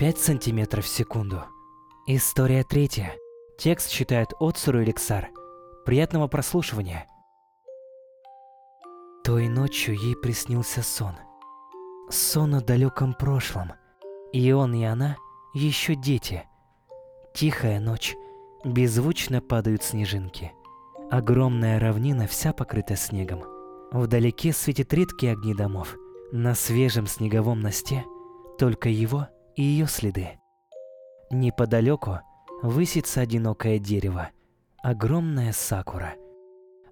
5 сантиметров в секунду. История третья. Текст читает Отсуру Эликсар. Приятного прослушивания. Той ночью ей приснился сон. Сон о далеком прошлом. И он, и она еще дети. Тихая ночь. Беззвучно падают снежинки. Огромная равнина вся покрыта снегом. Вдалеке светят редкие огни домов. На свежем снеговом насте только его и ее следы. Неподалеку высится одинокое дерево, огромная сакура.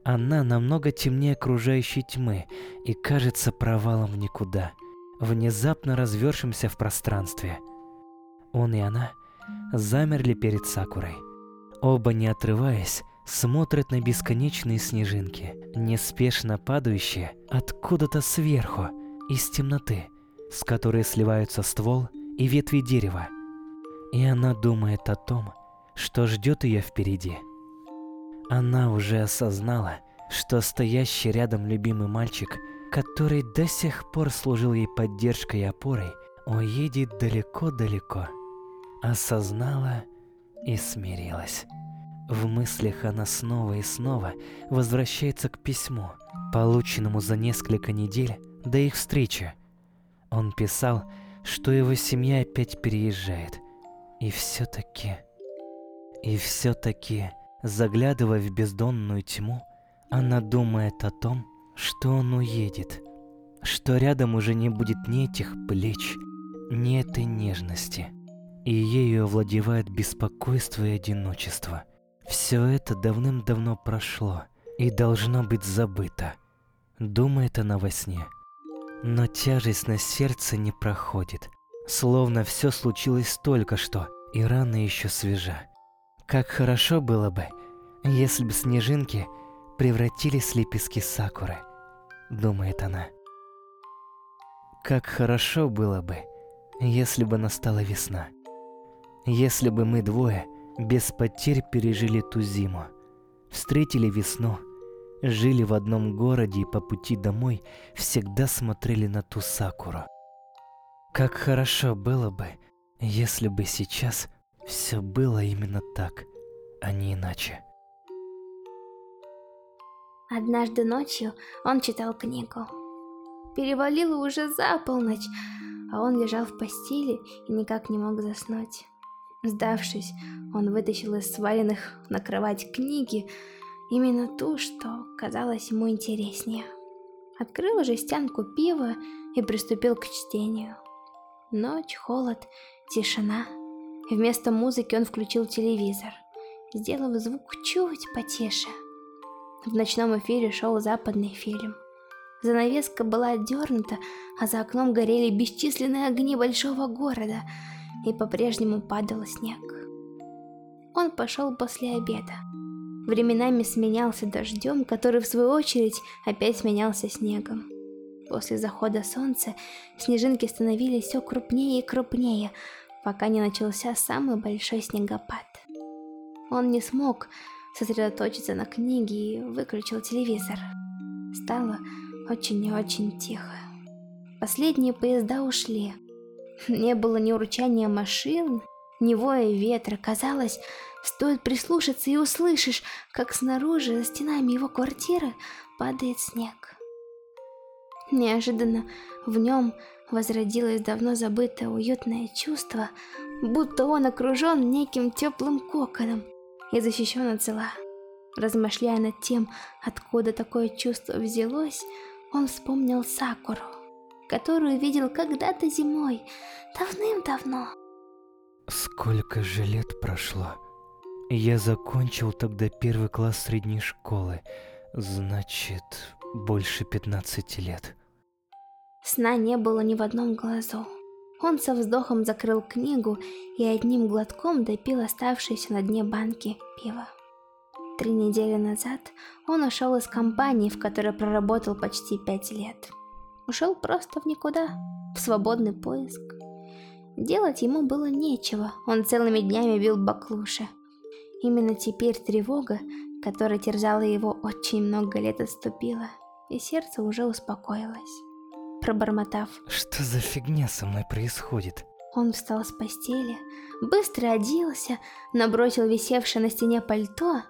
Она намного темнее окружающей тьмы и кажется провалом в никуда, внезапно развершимся в пространстве. Он и она замерли перед сакурой. Оба, не отрываясь, смотрят на бесконечные снежинки, неспешно падающие откуда-то сверху, из темноты, с которой сливаются ствол и ветви дерева. И она думает о том, что ждет ее впереди. Она уже осознала, что стоящий рядом любимый мальчик, который до сих пор служил ей поддержкой и опорой, уедет далеко-далеко. Осознала и смирилась. В мыслях она снова и снова возвращается к письму, полученному за несколько недель до их встречи. Он писал, что его семья опять переезжает. И все-таки... И все-таки, заглядывая в бездонную тьму, она думает о том, что он уедет, что рядом уже не будет ни этих плеч, ни этой нежности, и ею овладевает беспокойство и одиночество – все это давным-давно прошло и должно быть забыто, думает она во сне. Но тяжесть на сердце не проходит, словно все случилось только что, и рана еще свежа. Как хорошо было бы, если бы снежинки превратились в лепестки сакуры, думает она. Как хорошо было бы, если бы настала весна. Если бы мы двое – без потерь пережили ту зиму. Встретили весну, жили в одном городе и по пути домой всегда смотрели на ту сакуру. Как хорошо было бы, если бы сейчас все было именно так, а не иначе. Однажды ночью он читал книгу. Перевалило уже за полночь, а он лежал в постели и никак не мог заснуть. Сдавшись, он вытащил из сваленных на кровать книги именно ту, что казалось ему интереснее. Открыл жестянку пива и приступил к чтению. Ночь, холод, тишина. Вместо музыки он включил телевизор, сделав звук чуть потише. В ночном эфире шел западный фильм. Занавеска была отдернута, а за окном горели бесчисленные огни большого города – и по-прежнему падал снег. Он пошел после обеда. Временами сменялся дождем, который в свою очередь опять сменялся снегом. После захода солнца снежинки становились все крупнее и крупнее, пока не начался самый большой снегопад. Он не смог сосредоточиться на книге и выключил телевизор. Стало очень и очень тихо. Последние поезда ушли, не было ни урчания машин, ни воя ветра. Казалось, стоит прислушаться и услышишь, как снаружи, за стенами его квартиры, падает снег. Неожиданно в нем возродилось давно забытое уютное чувство, будто он окружен неким теплым коконом и защищен от зла. Размышляя над тем, откуда такое чувство взялось, он вспомнил Сакуру которую видел когда-то зимой, давным-давно. Сколько же лет прошло? Я закончил тогда первый класс средней школы, значит, больше 15 лет. Сна не было ни в одном глазу. Он со вздохом закрыл книгу и одним глотком допил оставшееся на дне банки пива. Три недели назад он ушел из компании, в которой проработал почти пять лет ушел просто в никуда, в свободный поиск. Делать ему было нечего, он целыми днями бил баклуши. Именно теперь тревога, которая терзала его очень много лет, отступила, и сердце уже успокоилось. Пробормотав «Что за фигня со мной происходит?» Он встал с постели, быстро оделся, набросил висевшее на стене пальто,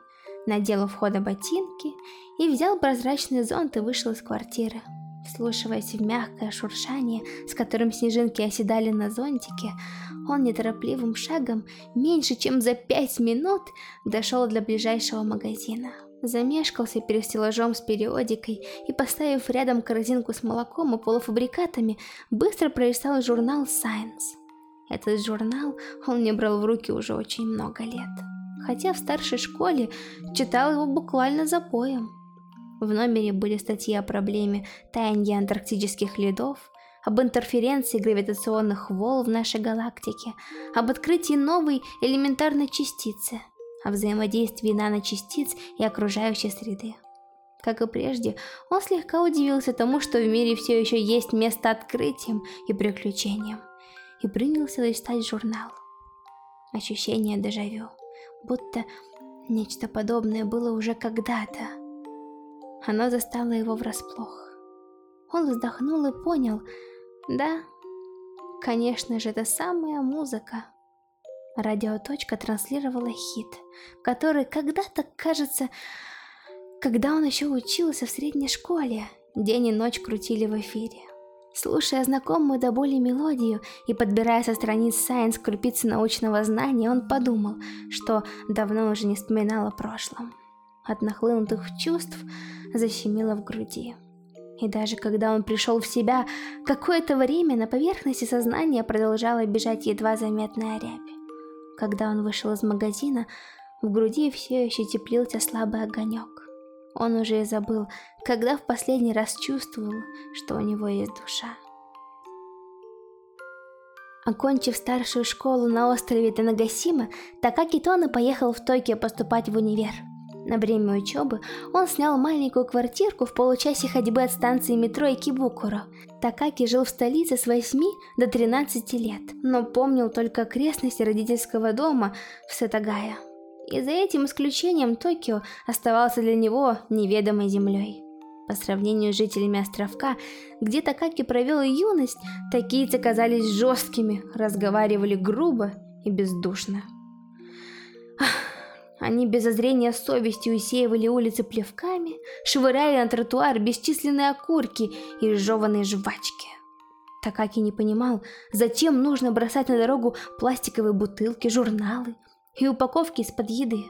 надел у входа ботинки и взял прозрачный зонт и вышел из квартиры. Вслушиваясь в мягкое шуршание, с которым снежинки оседали на зонтике, он неторопливым шагом, меньше чем за пять минут, дошел до ближайшего магазина. Замешкался перед стеллажом с периодикой и, поставив рядом корзинку с молоком и полуфабрикатами, быстро пролистал журнал Science. Этот журнал он не брал в руки уже очень много лет. Хотя в старшей школе читал его буквально за поем. В номере были статьи о проблеме таяния антарктических ледов, об интерференции гравитационных волн в нашей галактике, об открытии новой элементарной частицы, о взаимодействии наночастиц и окружающей среды. Как и прежде, он слегка удивился тому, что в мире все еще есть место открытиям и приключениям, и принялся листать журнал. Ощущение дежавю, будто нечто подобное было уже когда-то. Оно застало его врасплох. Он вздохнул и понял, да, конечно же, это самая музыка. Радиоточка транслировала хит, который когда-то, кажется, когда он еще учился в средней школе, день и ночь крутили в эфире. Слушая знакомую до боли мелодию и подбирая со страниц Science крупицы научного знания, он подумал, что давно уже не вспоминал о прошлом. От нахлынутых чувств защемило в груди. И даже когда он пришел в себя, какое-то время на поверхности сознания продолжала бежать едва заметная рябь. Когда он вышел из магазина, в груди все еще теплился слабый огонек. Он уже и забыл, когда в последний раз чувствовал, что у него есть душа. Окончив старшую школу на острове Танагасима, Такаки Тона поехал в Токио поступать в универ. На время учебы он снял маленькую квартирку в получасе ходьбы от станции метро Икибукуро. Такаки жил в столице с 8 до 13 лет, но помнил только окрестности родительского дома в Сетагая. И за этим исключением Токио оставался для него неведомой землей. По сравнению с жителями островка, где Такаки провел юность, такийцы казались жесткими, разговаривали грубо и бездушно. Они без озрения совести усеивали улицы плевками, швыряли на тротуар бесчисленные окурки и жеванные жвачки. Такаки не понимал, зачем нужно бросать на дорогу пластиковые бутылки, журналы и упаковки из-под еды.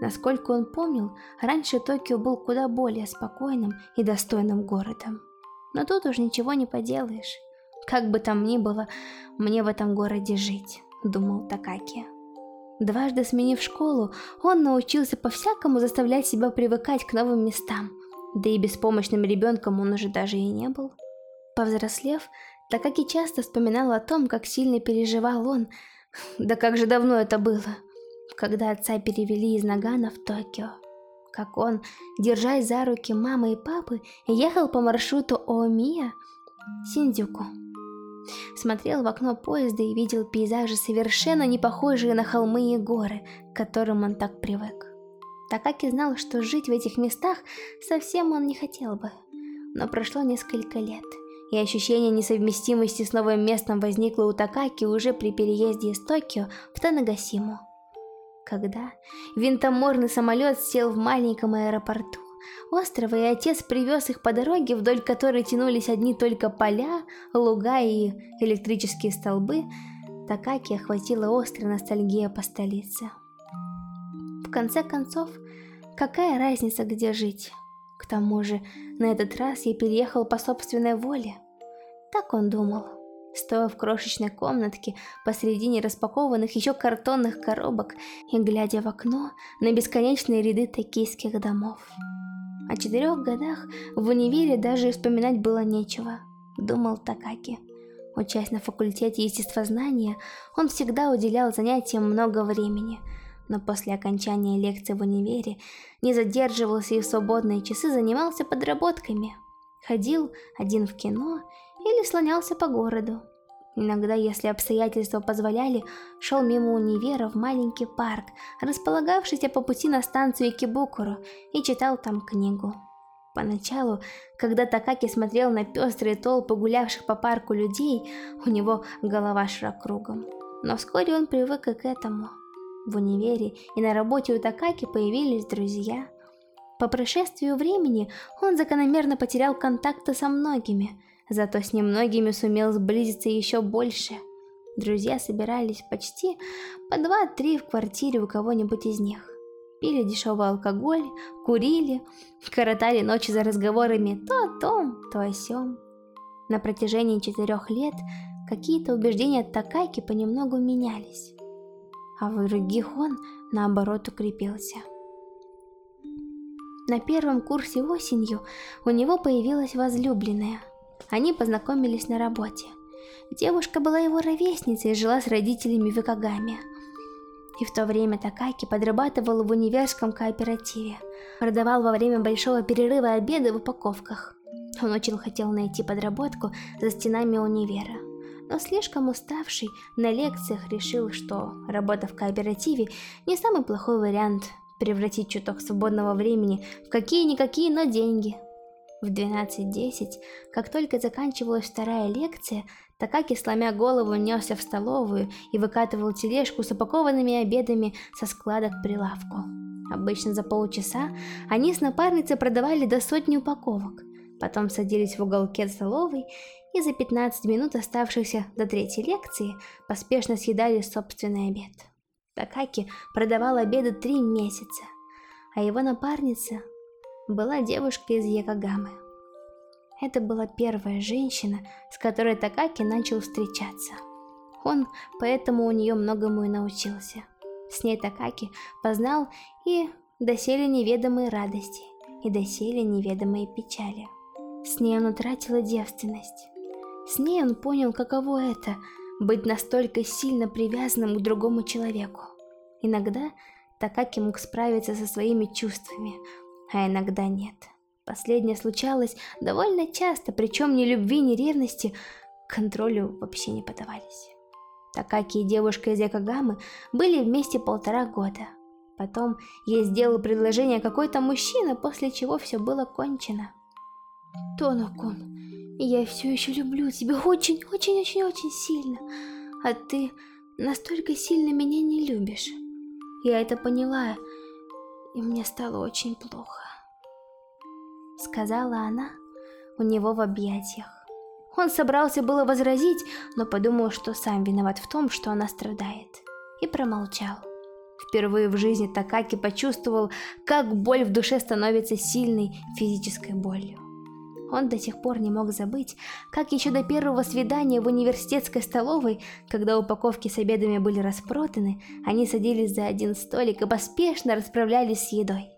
Насколько он помнил, раньше Токио был куда более спокойным и достойным городом. Но тут уж ничего не поделаешь. Как бы там ни было, мне в этом городе жить, думал Такаки. Дважды сменив школу, он научился по-всякому заставлять себя привыкать к новым местам, да и беспомощным ребенком он уже даже и не был. Повзрослев, так как и часто вспоминал о том, как сильно переживал он, да как же давно это было, когда отца перевели из Нагана в Токио. Как он, держась за руки мамы и папы, ехал по маршруту Оомия Синдзюку смотрел в окно поезда и видел пейзажи, совершенно не похожие на холмы и горы, к которым он так привык. Такаки знал, что жить в этих местах совсем он не хотел бы. Но прошло несколько лет, и ощущение несовместимости с новым местом возникло у Такаки уже при переезде из Токио в Танагасиму. Когда винтоморный самолет сел в маленьком аэропорту, острова, и отец привез их по дороге, вдоль которой тянулись одни только поля, луга и электрические столбы, Такаки охватила острая ностальгия по столице. В конце концов, какая разница, где жить? К тому же, на этот раз я переехал по собственной воле. Так он думал, стоя в крошечной комнатке посредине распакованных еще картонных коробок и глядя в окно на бесконечные ряды токийских домов. О четырех годах в универе даже вспоминать было нечего, думал Такаки. Учась на факультете естествознания, он всегда уделял занятиям много времени, но после окончания лекции в универе не задерживался и в свободные часы занимался подработками. Ходил один в кино или слонялся по городу. Иногда, если обстоятельства позволяли, шел мимо универа в маленький парк, располагавшийся по пути на станцию Кибукуру, и читал там книгу. Поначалу, когда Такаки смотрел на пестрые толпы гулявших по парку людей, у него голова шла кругом. Но вскоре он привык к этому. В универе и на работе у Такаки появились друзья. По прошествию времени он закономерно потерял контакты со многими, зато с немногими сумел сблизиться еще больше. Друзья собирались почти по два-три в квартире у кого-нибудь из них пили дешевый алкоголь, курили, коротали ночи за разговорами то о том, то о сём. На протяжении четырех лет какие-то убеждения Такайки понемногу менялись, а в других он, наоборот, укрепился. На первом курсе осенью у него появилась возлюбленная. Они познакомились на работе. Девушка была его ровесницей и жила с родителями в Икагаме – и в то время Такаки подрабатывал в универском кооперативе. Продавал во время большого перерыва обеды в упаковках. Он очень хотел найти подработку за стенами универа. Но слишком уставший на лекциях решил, что работа в кооперативе не самый плохой вариант превратить чуток свободного времени в какие-никакие, но деньги. В 12.10, как только заканчивалась вторая лекция, Такаки, сломя голову, несся в столовую и выкатывал тележку с упакованными обедами со склада к прилавку. Обычно за полчаса они с напарницей продавали до сотни упаковок, потом садились в уголке столовой и за 15 минут оставшихся до третьей лекции поспешно съедали собственный обед. Такаки продавал обеды три месяца, а его напарница была девушка из Якогамы. Это была первая женщина, с которой Такаки начал встречаться. Он поэтому у нее многому и научился. С ней Такаки познал и доселе неведомые радости, и доселе неведомые печали. С ней он утратил девственность. С ней он понял, каково это – быть настолько сильно привязанным к другому человеку. Иногда Такаки мог справиться со своими чувствами, а иногда нет. Последнее случалось довольно часто, причем ни любви, ни ревности к контролю вообще не подавались. Такаки и девушка из Якогамы были вместе полтора года. Потом ей сделал предложение какой-то мужчина, после чего все было кончено. Тонокун, я все еще люблю тебя очень-очень-очень-очень сильно, а ты настолько сильно меня не любишь. Я это поняла, и мне стало очень плохо сказала она у него в объятиях. Он собрался было возразить, но подумал, что сам виноват в том, что она страдает, и промолчал. Впервые в жизни Такаки почувствовал, как боль в душе становится сильной физической болью. Он до сих пор не мог забыть, как еще до первого свидания в университетской столовой, когда упаковки с обедами были распроданы, они садились за один столик и поспешно расправлялись с едой.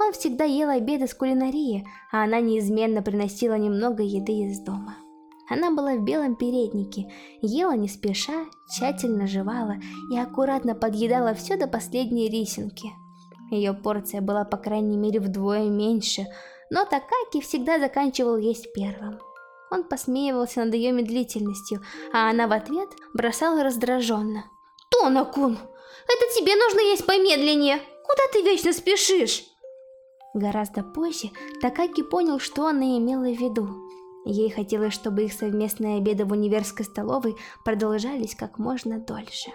Он всегда ел обеды с кулинарии, а она неизменно приносила немного еды из дома. Она была в белом переднике, ела не спеша, тщательно жевала и аккуратно подъедала все до последней рисинки. Ее порция была по крайней мере вдвое меньше, но Такаки всегда заканчивал есть первым. Он посмеивался над ее медлительностью, а она в ответ бросала раздраженно. «Тонакун, это тебе нужно есть помедленнее! Куда ты вечно спешишь?» Гораздо позже Такаки понял, что она имела в виду. Ей хотелось, чтобы их совместные обеды в универской столовой продолжались как можно дольше.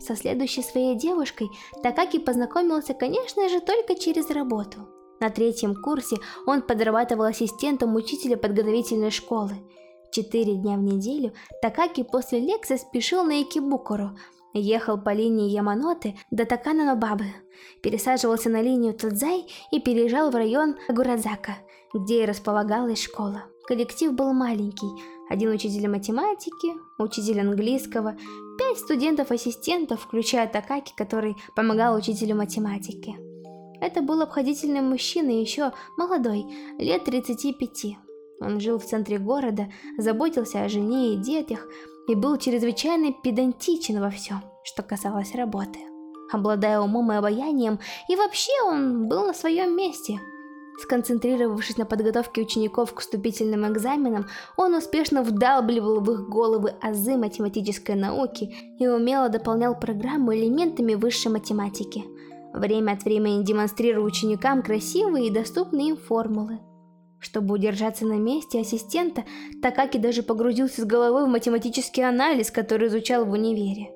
Со следующей своей девушкой Такаки познакомился, конечно же, только через работу. На третьем курсе он подрабатывал ассистентом учителя подготовительной школы. Четыре дня в неделю Такаки после лекции спешил на Икибукуру, Ехал по линии Яманоты до Такананобабы, пересаживался на линию Тудзай и переезжал в район Гурадзака, где и располагалась школа. Коллектив был маленький, один учитель математики, учитель английского, пять студентов-ассистентов, включая Такаки, который помогал учителю математики. Это был обходительный мужчина, еще молодой, лет 35. Он жил в центре города, заботился о жене и детях, и был чрезвычайно педантичен во всем, что касалось работы. Обладая умом и обаянием, и вообще он был на своем месте. Сконцентрировавшись на подготовке учеников к вступительным экзаменам, он успешно вдалбливал в их головы азы математической науки и умело дополнял программу элементами высшей математики. Время от времени демонстрируя ученикам красивые и доступные им формулы. Чтобы удержаться на месте ассистента, Такаки даже погрузился с головой в математический анализ, который изучал в универе.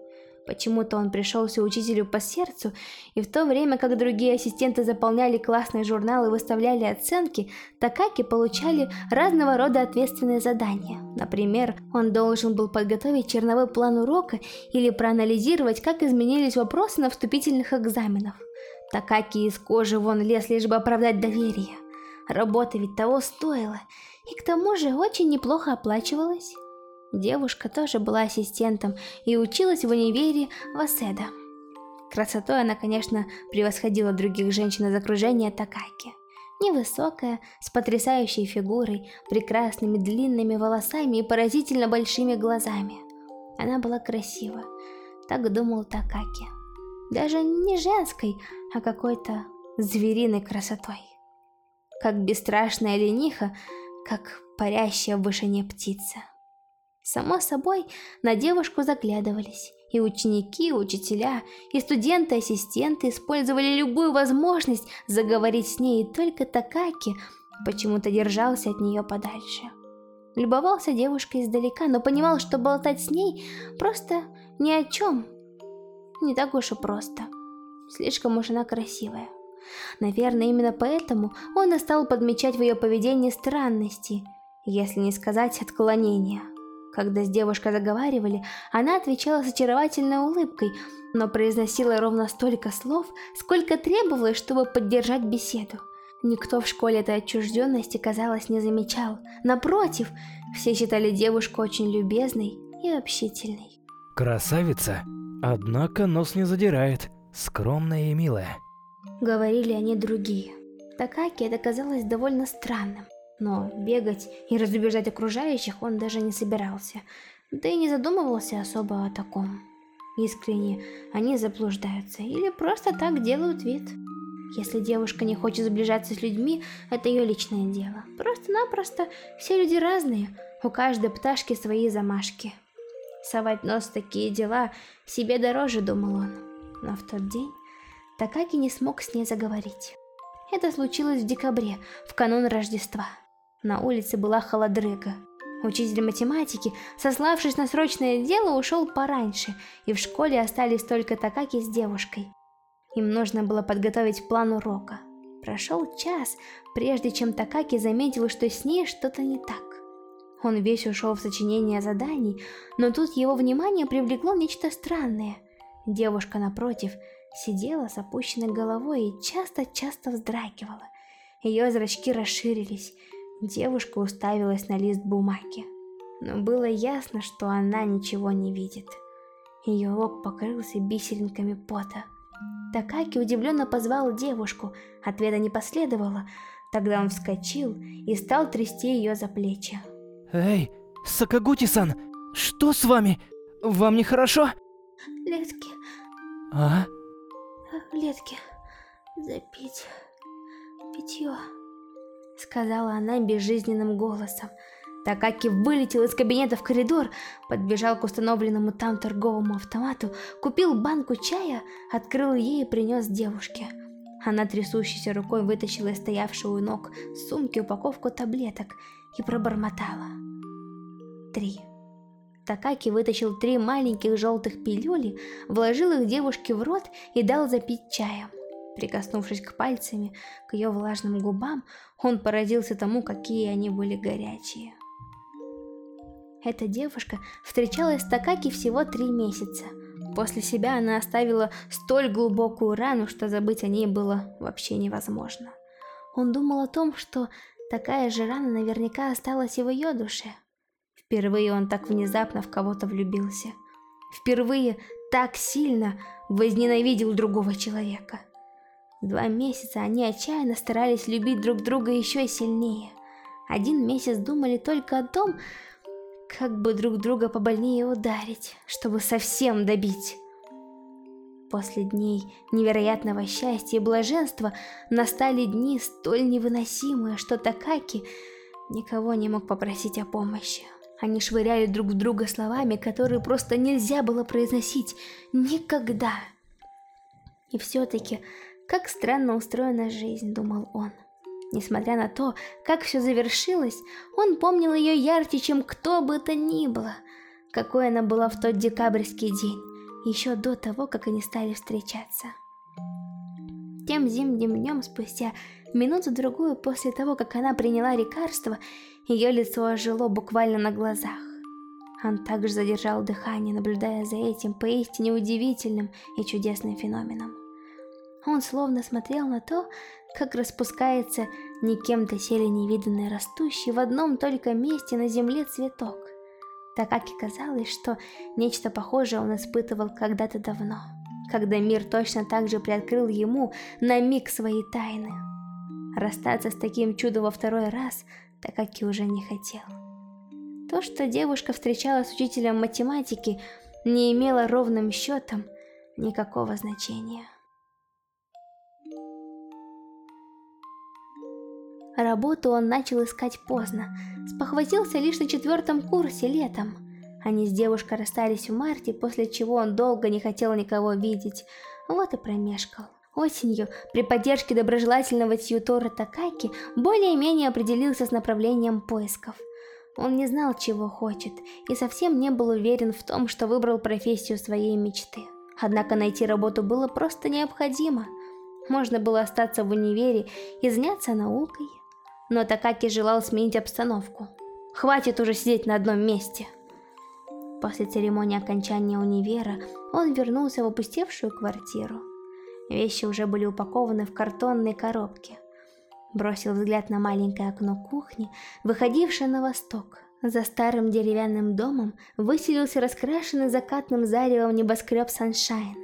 Почему-то он пришелся учителю по сердцу, и в то время как другие ассистенты заполняли классные журналы и выставляли оценки, Такаки получали разного рода ответственные задания. Например, он должен был подготовить черновой план урока или проанализировать, как изменились вопросы на вступительных экзаменах. Такаки из кожи вон лез, лишь бы оправдать доверие. Работа ведь того стоила, и к тому же очень неплохо оплачивалась. Девушка тоже была ассистентом и училась в универе Васеда. Красотой она, конечно, превосходила других женщин из окружения Такаки. Невысокая, с потрясающей фигурой, прекрасными длинными волосами и поразительно большими глазами. Она была красива, так думал Такаки. Даже не женской, а какой-то звериной красотой. Как бесстрашная лениха, как парящая в вышине птица. Само собой, на девушку заглядывались. И ученики, и учителя, и студенты-ассистенты использовали любую возможность заговорить с ней, и только Такаки почему-то держался от нее подальше. Любовался девушкой издалека, но понимал, что болтать с ней просто ни о чем. Не так уж и просто. Слишком уж она красивая. Наверное, именно поэтому он и стал подмечать в ее поведении странности, если не сказать отклонения. Когда с девушкой заговаривали, она отвечала с очаровательной улыбкой, но произносила ровно столько слов, сколько требовалось, чтобы поддержать беседу. Никто в школе этой отчужденности, казалось, не замечал. Напротив, все считали девушку очень любезной и общительной. Красавица, однако нос не задирает, скромная и милая. Говорили они другие. Такаки это казалось довольно странным. Но бегать и разубеждать окружающих он даже не собирался, да и не задумывался особо о таком. Искренне они заблуждаются или просто так делают вид. Если девушка не хочет сближаться с людьми, это ее личное дело. Просто-напросто все люди разные, у каждой пташки свои замашки. Совать нос в такие дела себе дороже, думал он. Но в тот день Такаки не смог с ней заговорить. Это случилось в декабре, в канун Рождества. На улице была холодрыга. Учитель математики, сославшись на срочное дело, ушел пораньше, и в школе остались только Такаки с девушкой. Им нужно было подготовить план урока. Прошел час, прежде чем Такаки заметил, что с ней что-то не так. Он весь ушел в сочинение заданий, но тут его внимание привлекло нечто странное. Девушка напротив сидела с опущенной головой и часто-часто вздрагивала. Ее зрачки расширились, Девушка уставилась на лист бумаги, но было ясно, что она ничего не видит. Ее лоб покрылся бисеринками пота. Такаки удивленно позвал девушку, ответа не последовало. Тогда он вскочил и стал трясти ее за плечи. Эй, Сакагути-сан, что с вами? Вам нехорошо? Летки. А? Летки. Запить. Питье сказала она безжизненным голосом. Такаки вылетел из кабинета в коридор, подбежал к установленному там торговому автомату, купил банку чая, открыл ей и принес девушке. Она трясущейся рукой вытащила из стоявшего у ног сумки упаковку таблеток и пробормотала. Три. Такаки вытащил три маленьких желтых пилюли, вложил их девушке в рот и дал запить чаем. Прикоснувшись к пальцами, к ее влажным губам, он поразился тому, какие они были горячие. Эта девушка встречалась с Такаки всего три месяца. После себя она оставила столь глубокую рану, что забыть о ней было вообще невозможно. Он думал о том, что такая же рана наверняка осталась и в ее душе. Впервые он так внезапно в кого-то влюбился. Впервые так сильно возненавидел другого человека. Два месяца они отчаянно старались любить друг друга еще сильнее. Один месяц думали только о том, как бы друг друга побольнее ударить, чтобы совсем добить. После дней невероятного счастья и блаженства настали дни столь невыносимые, что Такаки никого не мог попросить о помощи. Они швыряли друг в друга словами, которые просто нельзя было произносить никогда. И все-таки Как странно устроена жизнь, думал он. Несмотря на то, как все завершилось, он помнил ее ярче, чем кто бы то ни было. Какой она была в тот декабрьский день, еще до того, как они стали встречаться. Тем зимним днем, спустя минуту-другую после того, как она приняла лекарство, ее лицо ожило буквально на глазах. Он также задержал дыхание, наблюдая за этим поистине удивительным и чудесным феноменом. Он словно смотрел на то, как распускается никем доселе невиданный растущий в одном только месте на земле цветок. Так как и казалось, что нечто похожее он испытывал когда-то давно, когда мир точно так же приоткрыл ему на миг свои тайны. Расстаться с таким чудом во второй раз так как и уже не хотел. То, что девушка встречалась с учителем математики, не имело ровным счетом никакого значения. Работу он начал искать поздно, спохватился лишь на четвертом курсе летом. Они с девушкой расстались в марте, после чего он долго не хотел никого видеть, вот и промешкал. Осенью, при поддержке доброжелательного тьютора Такаки, более-менее определился с направлением поисков. Он не знал, чего хочет, и совсем не был уверен в том, что выбрал профессию своей мечты. Однако найти работу было просто необходимо. Можно было остаться в универе и заняться наукой. Но Такаки желал сменить обстановку. Хватит уже сидеть на одном месте. После церемонии окончания универа он вернулся в опустевшую квартиру. Вещи уже были упакованы в картонные коробки. Бросил взгляд на маленькое окно кухни, выходившее на восток. За старым деревянным домом выселился раскрашенный закатным заревом небоскреб Саншайн.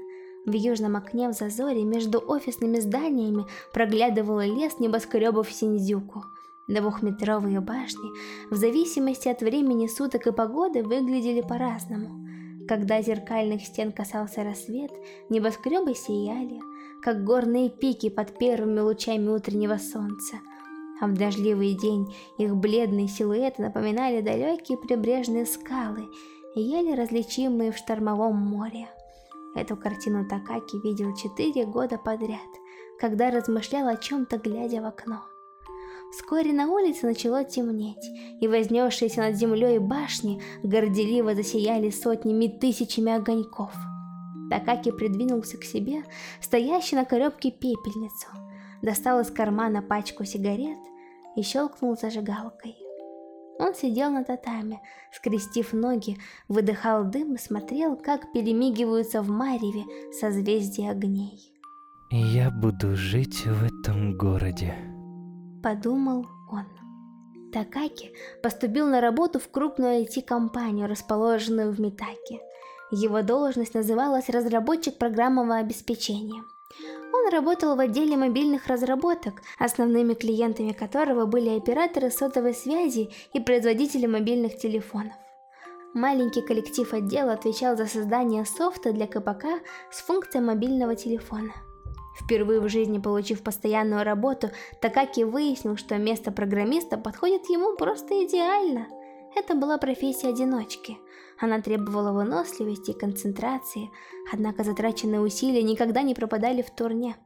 В южном окне в зазоре между офисными зданиями проглядывал лес небоскребов Синдзюку. Двухметровые башни, в зависимости от времени суток и погоды, выглядели по-разному. Когда зеркальных стен касался рассвет, небоскребы сияли, как горные пики под первыми лучами утреннего солнца. А в дождливый день их бледные силуэты напоминали далекие прибрежные скалы, еле различимые в штормовом море. Эту картину Такаки видел четыре года подряд, когда размышлял о чем-то, глядя в окно. Вскоре на улице начало темнеть, и вознесшиеся над землей башни горделиво засияли сотнями тысячами огоньков – Такаки придвинулся к себе, стоящий на коробке пепельницу, достал из кармана пачку сигарет и щелкнул зажигалкой. Он сидел на татаме, скрестив ноги, выдыхал дым и смотрел, как перемигиваются в мареве созвездия огней. «Я буду жить в этом городе», — подумал он. Такаки поступил на работу в крупную IT-компанию, расположенную в Митаке. Его должность называлась разработчик программного обеспечения. Он работал в отделе мобильных разработок, основными клиентами которого были операторы сотовой связи и производители мобильных телефонов. Маленький коллектив отдела отвечал за создание софта для КПК с функцией мобильного телефона. Впервые в жизни получив постоянную работу, Такаки выяснил, что место программиста подходит ему просто идеально. Это была профессия одиночки – она требовала выносливости и концентрации, однако затраченные усилия никогда не пропадали в турне.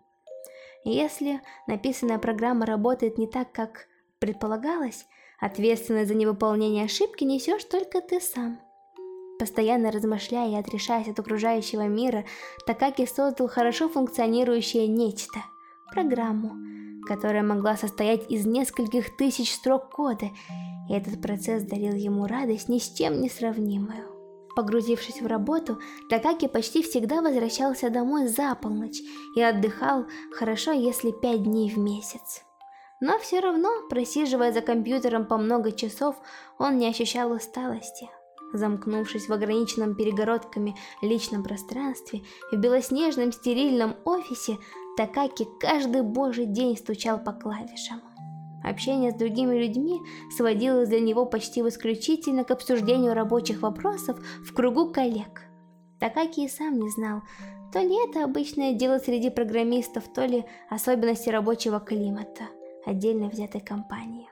Если написанная программа работает не так, как предполагалось, ответственность за невыполнение ошибки несешь только ты сам. Постоянно размышляя и отрешаясь от окружающего мира, Такаки создал хорошо функционирующее нечто – программу, которая могла состоять из нескольких тысяч строк кода и этот процесс дарил ему радость ни с чем не сравнимую. Погрузившись в работу, Такаки почти всегда возвращался домой за полночь и отдыхал хорошо, если пять дней в месяц. Но все равно, просиживая за компьютером по много часов, он не ощущал усталости. Замкнувшись в ограниченном перегородками личном пространстве, в белоснежном стерильном офисе, Такаки каждый божий день стучал по клавишам. Общение с другими людьми сводилось для него почти исключительно к обсуждению рабочих вопросов в кругу коллег. Такаки и сам не знал, то ли это обычное дело среди программистов, то ли особенности рабочего климата отдельно взятой компании.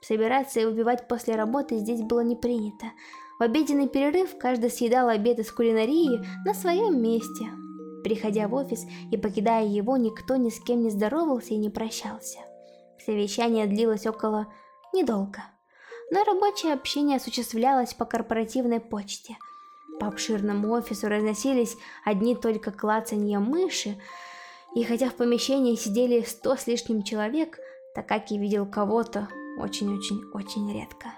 Собираться и убивать после работы здесь было не принято. В обеденный перерыв каждый съедал обед из кулинарии на своем месте. приходя в офис и покидая его, никто ни с кем не здоровался и не прощался. Совещание длилось около недолго, но рабочее общение осуществлялось по корпоративной почте. По обширному офису разносились одни только клацанья мыши, и хотя в помещении сидели сто с лишним человек, Такаки видел кого-то очень-очень-очень редко.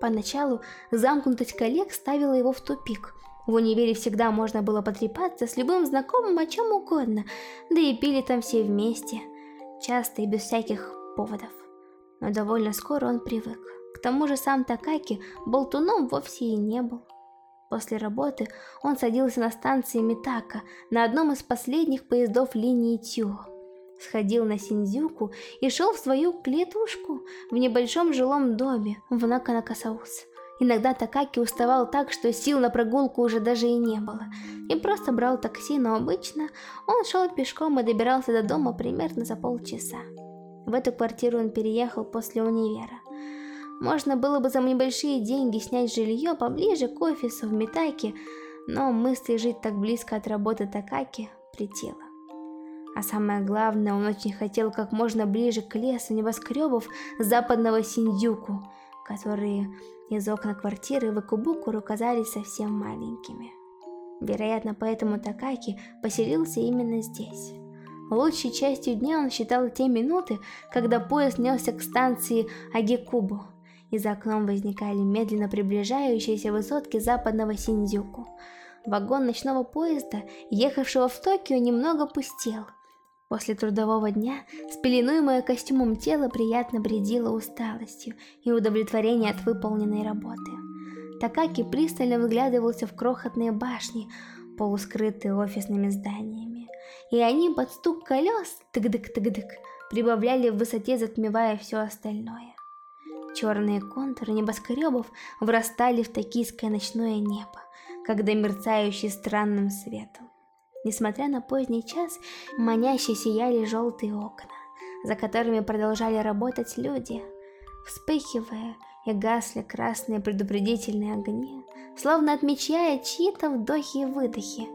Поначалу замкнутость коллег ставила его в тупик. В универе всегда можно было потрепаться с любым знакомым о чем угодно, да и пили там все вместе, часто и без всяких поводов. Но довольно скоро он привык. К тому же сам Такаки болтуном вовсе и не был. После работы он садился на станции Митака на одном из последних поездов линии Тюо. Сходил на Синдзюку и шел в свою клетушку в небольшом жилом доме в Наканакасаус. Иногда Такаки уставал так, что сил на прогулку уже даже и не было, и просто брал такси, но обычно он шел пешком и добирался до дома примерно за полчаса. В эту квартиру он переехал после универа. Можно было бы за небольшие деньги снять жилье поближе к офису в Митаке, но мысли жить так близко от работы Такаки притила. А самое главное, он очень хотел как можно ближе к лесу небоскребов западного Синдзюку, которые из окна квартиры в Икубукуру казались совсем маленькими. Вероятно, поэтому Такаки поселился именно здесь. Лучшей частью дня он считал те минуты, когда поезд несся к станции Агикубу, и за окном возникали медленно приближающиеся высотки западного Синдзюку. Вагон ночного поезда, ехавшего в Токио, немного пустел, После трудового дня, спеленуемое костюмом тело приятно бредило усталостью и удовлетворение от выполненной работы. Такаки пристально вглядывался в крохотные башни, полускрытые офисными зданиями, и они под стук колес, тык-дык-тык-дык, прибавляли в высоте, затмевая все остальное. Черные контуры небоскребов врастали в токийское ночное небо, когда мерцающий странным светом. Несмотря на поздний час, маняще сияли желтые окна, за которыми продолжали работать люди, вспыхивая и гасли красные предупредительные огни, словно отмечая чьи-то вдохи и выдохи,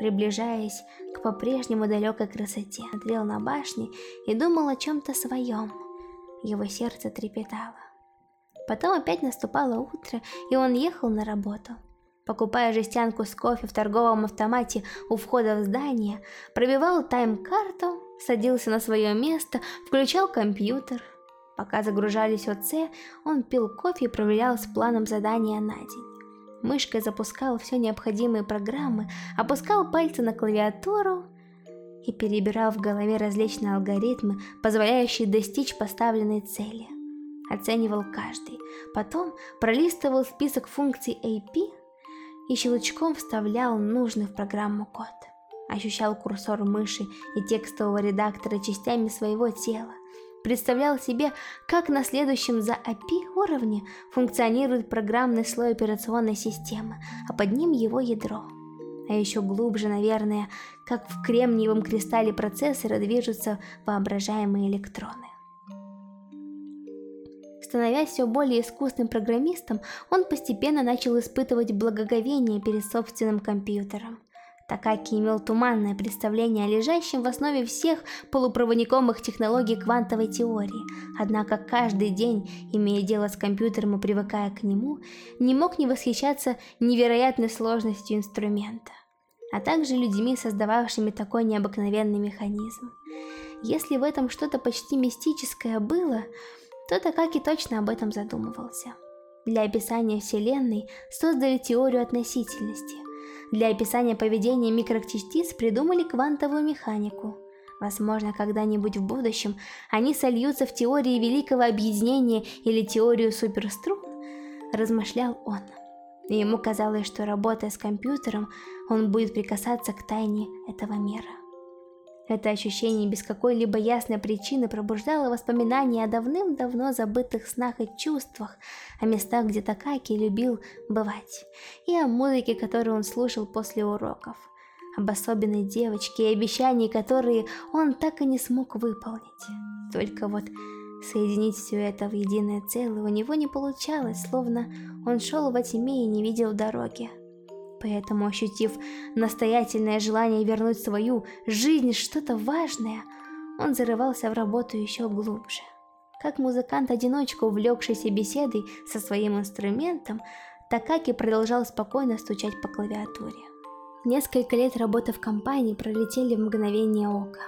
приближаясь к по-прежнему далекой красоте, смотрел на башни и думал о чем-то своем. Его сердце трепетало. Потом опять наступало утро, и он ехал на работу покупая жестянку с кофе в торговом автомате у входа в здание, пробивал тайм-карту, садился на свое место, включал компьютер. Пока загружались ОЦ, он пил кофе и проверял с планом задания на день. Мышкой запускал все необходимые программы, опускал пальцы на клавиатуру и перебирал в голове различные алгоритмы, позволяющие достичь поставленной цели. Оценивал каждый, потом пролистывал список функций AP, и щелчком вставлял нужный в программу код. Ощущал курсор мыши и текстового редактора частями своего тела. Представлял себе, как на следующем за API уровне функционирует программный слой операционной системы, а под ним его ядро. А еще глубже, наверное, как в кремниевом кристалле процессора движутся воображаемые электроны. Становясь все более искусным программистом, он постепенно начал испытывать благоговение перед собственным компьютером. Такаки имел туманное представление о лежащем в основе всех полупроводниковых технологий квантовой теории, однако каждый день, имея дело с компьютером и привыкая к нему, не мог не восхищаться невероятной сложностью инструмента, а также людьми, создававшими такой необыкновенный механизм. Если в этом что-то почти мистическое было, кто-то как и точно об этом задумывался. Для описания Вселенной создали теорию относительности. Для описания поведения микрочастиц придумали квантовую механику. Возможно, когда-нибудь в будущем они сольются в теории великого объединения или теорию суперструн, размышлял он. Ему казалось, что работая с компьютером, он будет прикасаться к тайне этого мира. Это ощущение без какой-либо ясной причины пробуждало воспоминания о давным-давно забытых снах и чувствах, о местах, где Такаки любил бывать, и о музыке, которую он слушал после уроков, об особенной девочке и обещании, которые он так и не смог выполнить. Только вот соединить все это в единое целое у него не получалось, словно он шел во тьме и не видел дороги. Поэтому, ощутив настоятельное желание вернуть свою жизнь что-то важное, он зарывался в работу еще глубже. Как музыкант-одиночка, увлекшийся беседой со своим инструментом, Такаки продолжал спокойно стучать по клавиатуре. Несколько лет работы в компании пролетели в мгновение ока.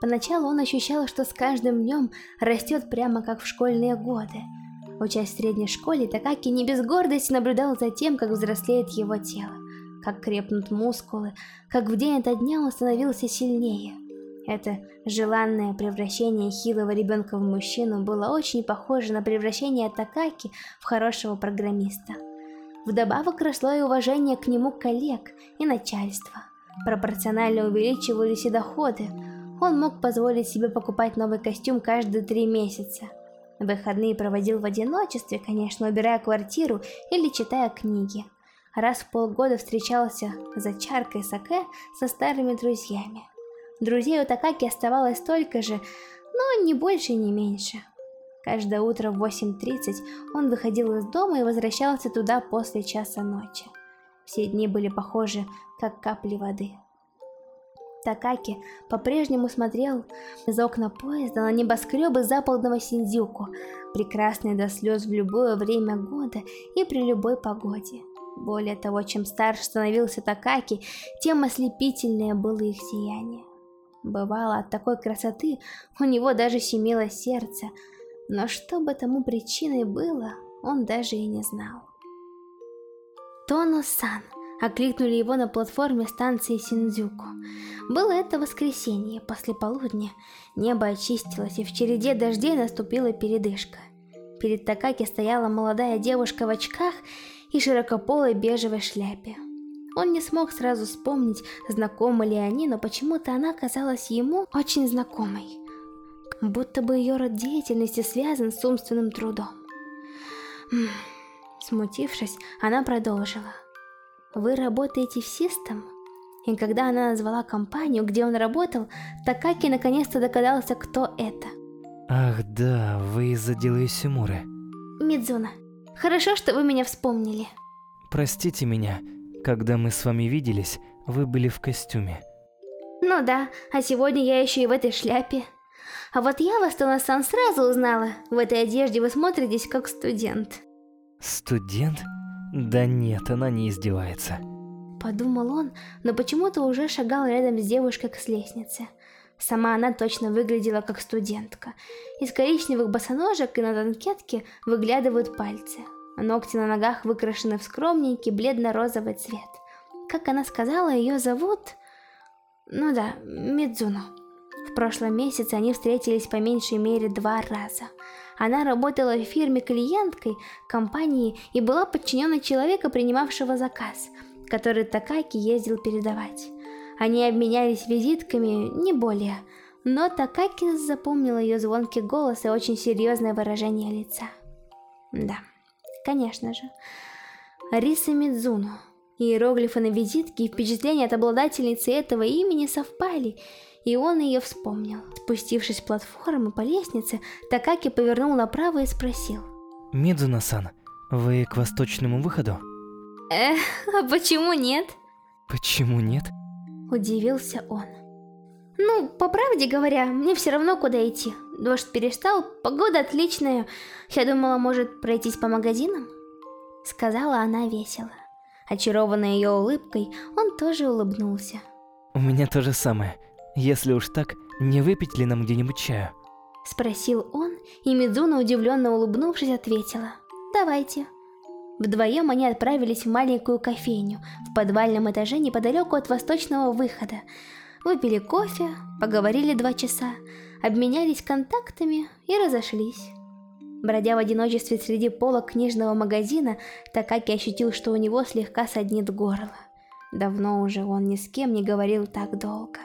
Поначалу он ощущал, что с каждым днем растет прямо как в школьные годы. Учась в средней школе, Такаки не без гордости наблюдал за тем, как взрослеет его тело, как крепнут мускулы, как в день ото дня он становился сильнее. Это желанное превращение хилого ребенка в мужчину было очень похоже на превращение Такаки в хорошего программиста. Вдобавок росло и уважение к нему коллег и начальства. Пропорционально увеличивались и доходы. Он мог позволить себе покупать новый костюм каждые три месяца. Выходные проводил в одиночестве, конечно, убирая квартиру или читая книги. Раз в полгода встречался за чаркой саке со старыми друзьями. Друзей у Такаки оставалось столько же, но не больше, не меньше. Каждое утро в 8.30 он выходил из дома и возвращался туда после часа ночи. Все дни были похожи, как капли воды. Такаки по-прежнему смотрел из окна поезда на небоскребы западного Синдзюку, прекрасные до слез в любое время года и при любой погоде. Более того, чем старше становился Такаки, тем ослепительнее было их сияние. Бывало, от такой красоты у него даже щемило сердце – но что бы тому причиной было, он даже и не знал. Тоно-сан окликнули его на платформе станции Синдзюку. Было это воскресенье, после полудня. Небо очистилось, и в череде дождей наступила передышка. Перед Такаки стояла молодая девушка в очках и широкополой бежевой шляпе. Он не смог сразу вспомнить, знакомы ли они, но почему-то она казалась ему очень знакомой будто бы ее род деятельности связан с умственным трудом. Смутившись, она продолжила. «Вы работаете в Систем?» И когда она назвала компанию, где он работал, Такаки наконец-то догадался, кто это. Ах да, вы из отдела Исимуры. Мидзуна, хорошо, что вы меня вспомнили. Простите меня, когда мы с вами виделись, вы были в костюме. Ну да, а сегодня я еще и в этой шляпе. А вот я вас, Тонасан, сразу узнала. В этой одежде вы смотритесь как студент. Студент? Да нет, она не издевается. Подумал он, но почему-то уже шагал рядом с девушкой к лестнице. Сама она точно выглядела как студентка. Из коричневых босоножек и на танкетке выглядывают пальцы. Ногти на ногах выкрашены в скромненький бледно-розовый цвет. Как она сказала, ее зовут... Ну да, Мидзуно. В прошлом месяце они встретились по меньшей мере два раза. Она работала в фирме клиенткой компании и была подчинена человека, принимавшего заказ, который Такаки ездил передавать. Они обменялись визитками, не более, но Такаки запомнил ее звонкий голос и очень серьезное выражение лица. Да, конечно же. Риса Мидзуно. Иероглифы на визитке и впечатления от обладательницы этого имени совпали, и он ее вспомнил. Спустившись с платформы по лестнице, Такаки повернул направо и спросил. Мидзуна-сан, вы к восточному выходу? Эх, а почему нет? Почему нет? Удивился он. Ну, по правде говоря, мне все равно куда идти. Дождь перестал, погода отличная. Я думала, может пройтись по магазинам? Сказала она весело. Очарованный ее улыбкой, он тоже улыбнулся. У меня то же самое. Если уж так, не выпить ли нам где-нибудь чаю? Спросил он, и Мидзуна, удивленно улыбнувшись, ответила. Давайте. Вдвоем они отправились в маленькую кофейню в подвальном этаже неподалеку от восточного выхода. Выпили кофе, поговорили два часа, обменялись контактами и разошлись. Бродя в одиночестве среди полок книжного магазина, Такаки ощутил, что у него слегка саднит горло. Давно уже он ни с кем не говорил так долго.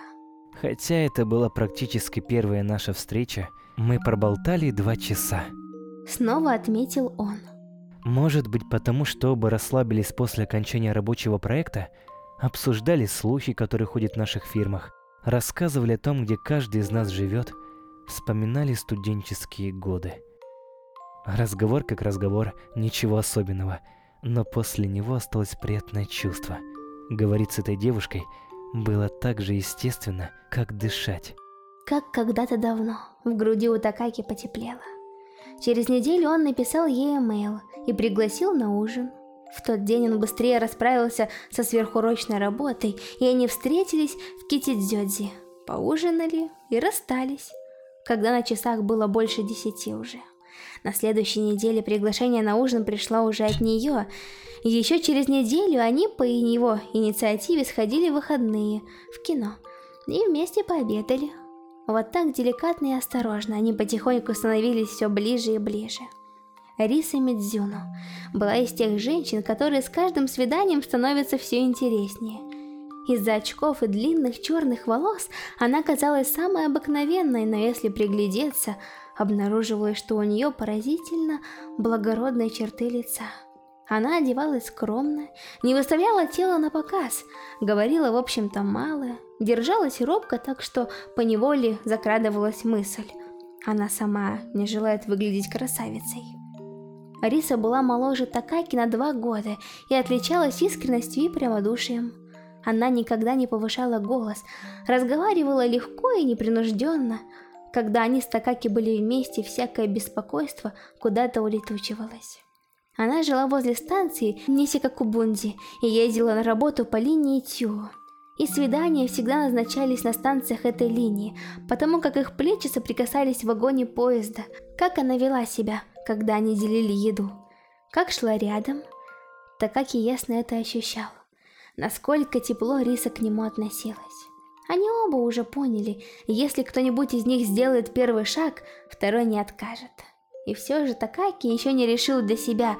Хотя это была практически первая наша встреча, мы проболтали два часа. Снова отметил он. Может быть потому, что оба расслабились после окончания рабочего проекта, обсуждали слухи, которые ходят в наших фирмах, рассказывали о том, где каждый из нас живет, вспоминали студенческие годы. Разговор как разговор, ничего особенного, но после него осталось приятное чувство, говорить с этой девушкой было так же естественно, как дышать. Как когда-то давно в груди у Такаки потеплело. Через неделю он написал ей имейл и пригласил на ужин. В тот день он быстрее расправился со сверхурочной работой, и они встретились в Китидзёдзи, поужинали и расстались, когда на часах было больше десяти уже. На следующей неделе приглашение на ужин пришло уже от нее. Еще через неделю они по его инициативе сходили в выходные в кино и вместе пообедали. Вот так деликатно и осторожно они потихоньку становились все ближе и ближе. Риса Мидзюно была из тех женщин, которые с каждым свиданием становятся все интереснее. Из-за очков и длинных черных волос она казалась самой обыкновенной, но если приглядеться, обнаруживалось, что у нее поразительно благородные черты лица. Она одевалась скромно, не выставляла тело на показ, говорила, в общем-то, мало, держалась робко, так что поневоле закрадывалась мысль. Она сама не желает выглядеть красавицей. Риса была моложе Такаки на два года и отличалась искренностью и прямодушием. Она никогда не повышала голос, разговаривала легко и непринужденно. Когда они с Такаки были вместе, всякое беспокойство куда-то улетучивалось. Она жила возле станции Нисикакубунди и ездила на работу по линии Тю. И свидания всегда назначались на станциях этой линии, потому как их плечи соприкасались в вагоне поезда. Как она вела себя, когда они делили еду. Как шла рядом, так как и ясно это ощущал. Насколько тепло Риса к нему относилась. Они оба уже поняли, если кто-нибудь из них сделает первый шаг, второй не откажет. И все же Такаки еще не решил для себя,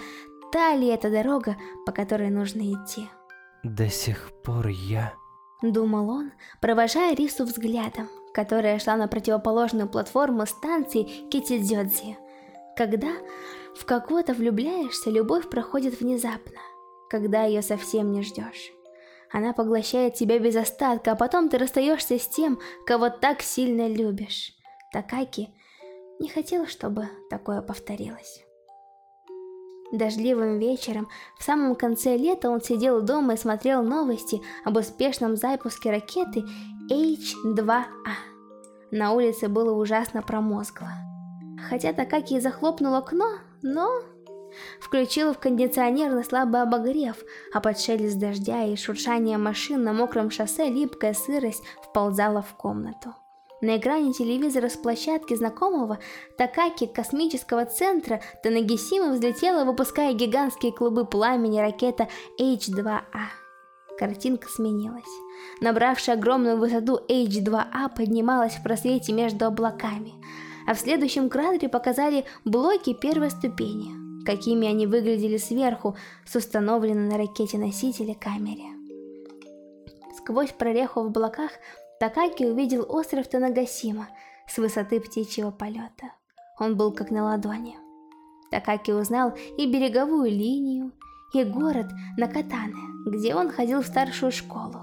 та ли эта дорога, по которой нужно идти. До сих пор я... Думал он, провожая Рису взглядом, которая шла на противоположную платформу станции Китидзёдзи. Когда в кого-то влюбляешься, любовь проходит внезапно, когда ее совсем не ждешь. Она поглощает тебя без остатка, а потом ты расстаешься с тем, кого так сильно любишь. Такаки не хотел, чтобы такое повторилось. Дождливым вечером, в самом конце лета, он сидел дома и смотрел новости об успешном запуске ракеты H-2A. На улице было ужасно промозгло. Хотя Такаки захлопнул окно, но... Включил в кондиционер на слабый обогрев, а под шелест дождя и шуршание машин на мокром шоссе липкая сырость вползала в комнату. На экране телевизора с площадки знакомого Такаки космического центра Танагисима взлетела, выпуская гигантские клубы пламени ракета H-2A. Картинка сменилась. Набравшая огромную высоту H-2A поднималась в просвете между облаками – а в следующем кадре показали блоки первой ступени, какими они выглядели сверху с установленной на ракете носителя камере. Сквозь прореху в облаках Такаки увидел остров Танагасима с высоты птичьего полета. Он был как на ладони. Такаки узнал и береговую линию, и город Накатане, где он ходил в старшую школу.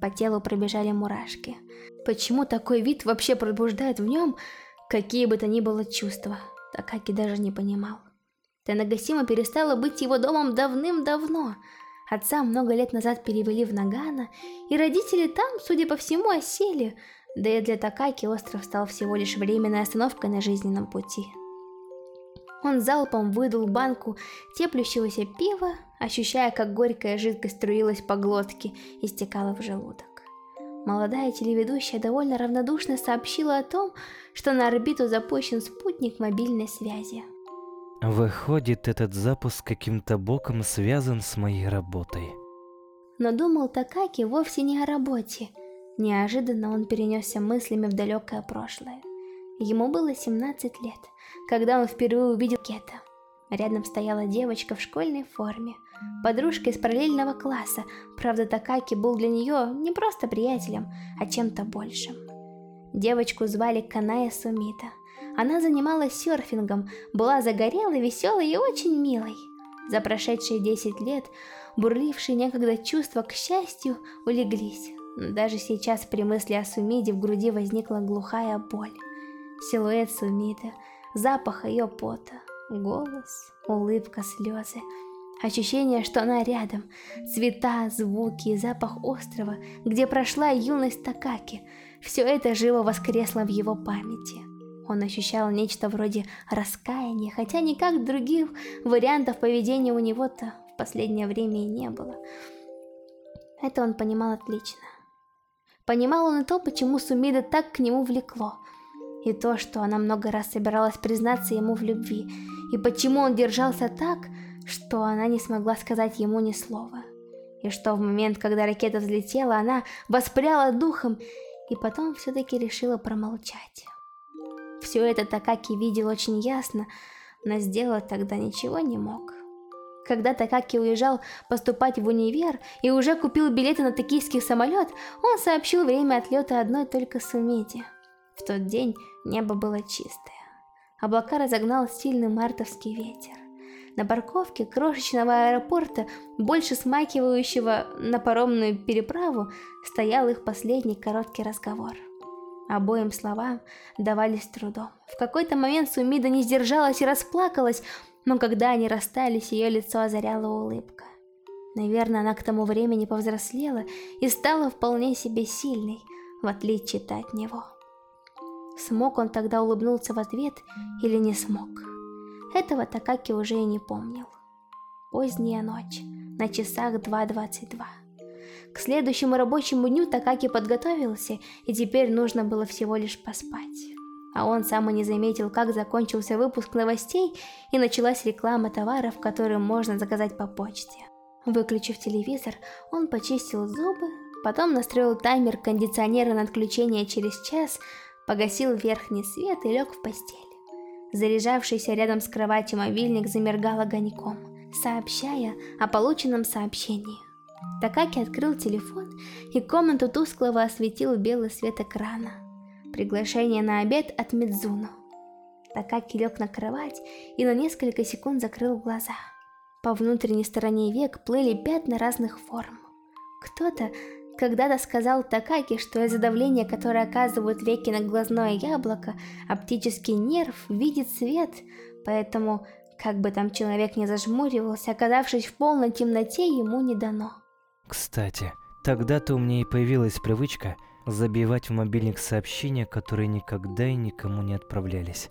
По телу пробежали мурашки. Почему такой вид вообще пробуждает в нем Какие бы то ни было чувства, Такаки даже не понимал. Танагасима перестала быть его домом давным-давно. Отца много лет назад перевели в Нагано, и родители там, судя по всему, осели. Да и для Такаки остров стал всего лишь временной остановкой на жизненном пути. Он залпом выдул банку теплющегося пива, ощущая, как горькая жидкость струилась по глотке и стекала в желудок. Молодая телеведущая довольно равнодушно сообщила о том, что на орбиту запущен спутник мобильной связи. Выходит, этот запуск каким-то боком связан с моей работой. Но думал Такаки вовсе не о работе. Неожиданно он перенесся мыслями в далекое прошлое. Ему было 17 лет, когда он впервые увидел Кета. Рядом стояла девочка в школьной форме, подружка из параллельного класса, правда Такаки был для нее не просто приятелем, а чем-то большим. Девочку звали Каная Сумита. Она занималась серфингом, была загорелой, веселой и очень милой. За прошедшие 10 лет бурлившие некогда чувства, к счастью, улеглись. Но даже сейчас при мысли о Сумиде в груди возникла глухая боль. Силуэт Сумиты, запах ее пота, Голос, улыбка, слезы. Ощущение, что она рядом. Цвета, звуки и запах острова, где прошла юность Такаки. Все это живо воскресло в его памяти. Он ощущал нечто вроде раскаяния, хотя никак других вариантов поведения у него-то в последнее время и не было. Это он понимал отлично. Понимал он и то, почему Сумида так к нему влекло. И то, что она много раз собиралась признаться ему в любви. И почему он держался так, что она не смогла сказать ему ни слова. И что в момент, когда ракета взлетела, она воспряла духом и потом все-таки решила промолчать. Все это Такаки видел очень ясно, но сделать тогда ничего не мог. Когда Такаки уезжал поступать в универ и уже купил билеты на токийский самолет, он сообщил время отлета одной только Сумиде. В тот день небо было чистое. Облака разогнал сильный мартовский ветер. На парковке крошечного аэропорта, больше смакивающего на паромную переправу, стоял их последний короткий разговор. Обоим словам давались трудом. В какой-то момент Сумида не сдержалась и расплакалась, но когда они расстались, ее лицо озаряла улыбка. Наверное, она к тому времени повзрослела и стала вполне себе сильной, в отличие от него. Смог он тогда улыбнуться в ответ или не смог? Этого Такаки уже и не помнил. Поздняя ночь, на часах 2.22. К следующему рабочему дню Такаки подготовился, и теперь нужно было всего лишь поспать а он сам и не заметил, как закончился выпуск новостей и началась реклама товаров, которые можно заказать по почте. Выключив телевизор, он почистил зубы, потом настроил таймер кондиционера на отключение через час, погасил верхний свет и лег в постель. Заряжавшийся рядом с кроватью мобильник замергал огоньком, сообщая о полученном сообщении. Такаки открыл телефон, и комнату тусклого осветил белый свет экрана приглашение на обед от Мидзуно. Такаки лег на кровать и на несколько секунд закрыл глаза. По внутренней стороне век плыли пятна разных форм. Кто-то когда-то сказал Такаки, что из-за давления, которое оказывают веки на глазное яблоко, оптический нерв видит свет, поэтому, как бы там человек не зажмуривался, оказавшись в полной темноте, ему не дано. Кстати, тогда-то у меня и появилась привычка забивать в мобильник сообщения, которые никогда и никому не отправлялись.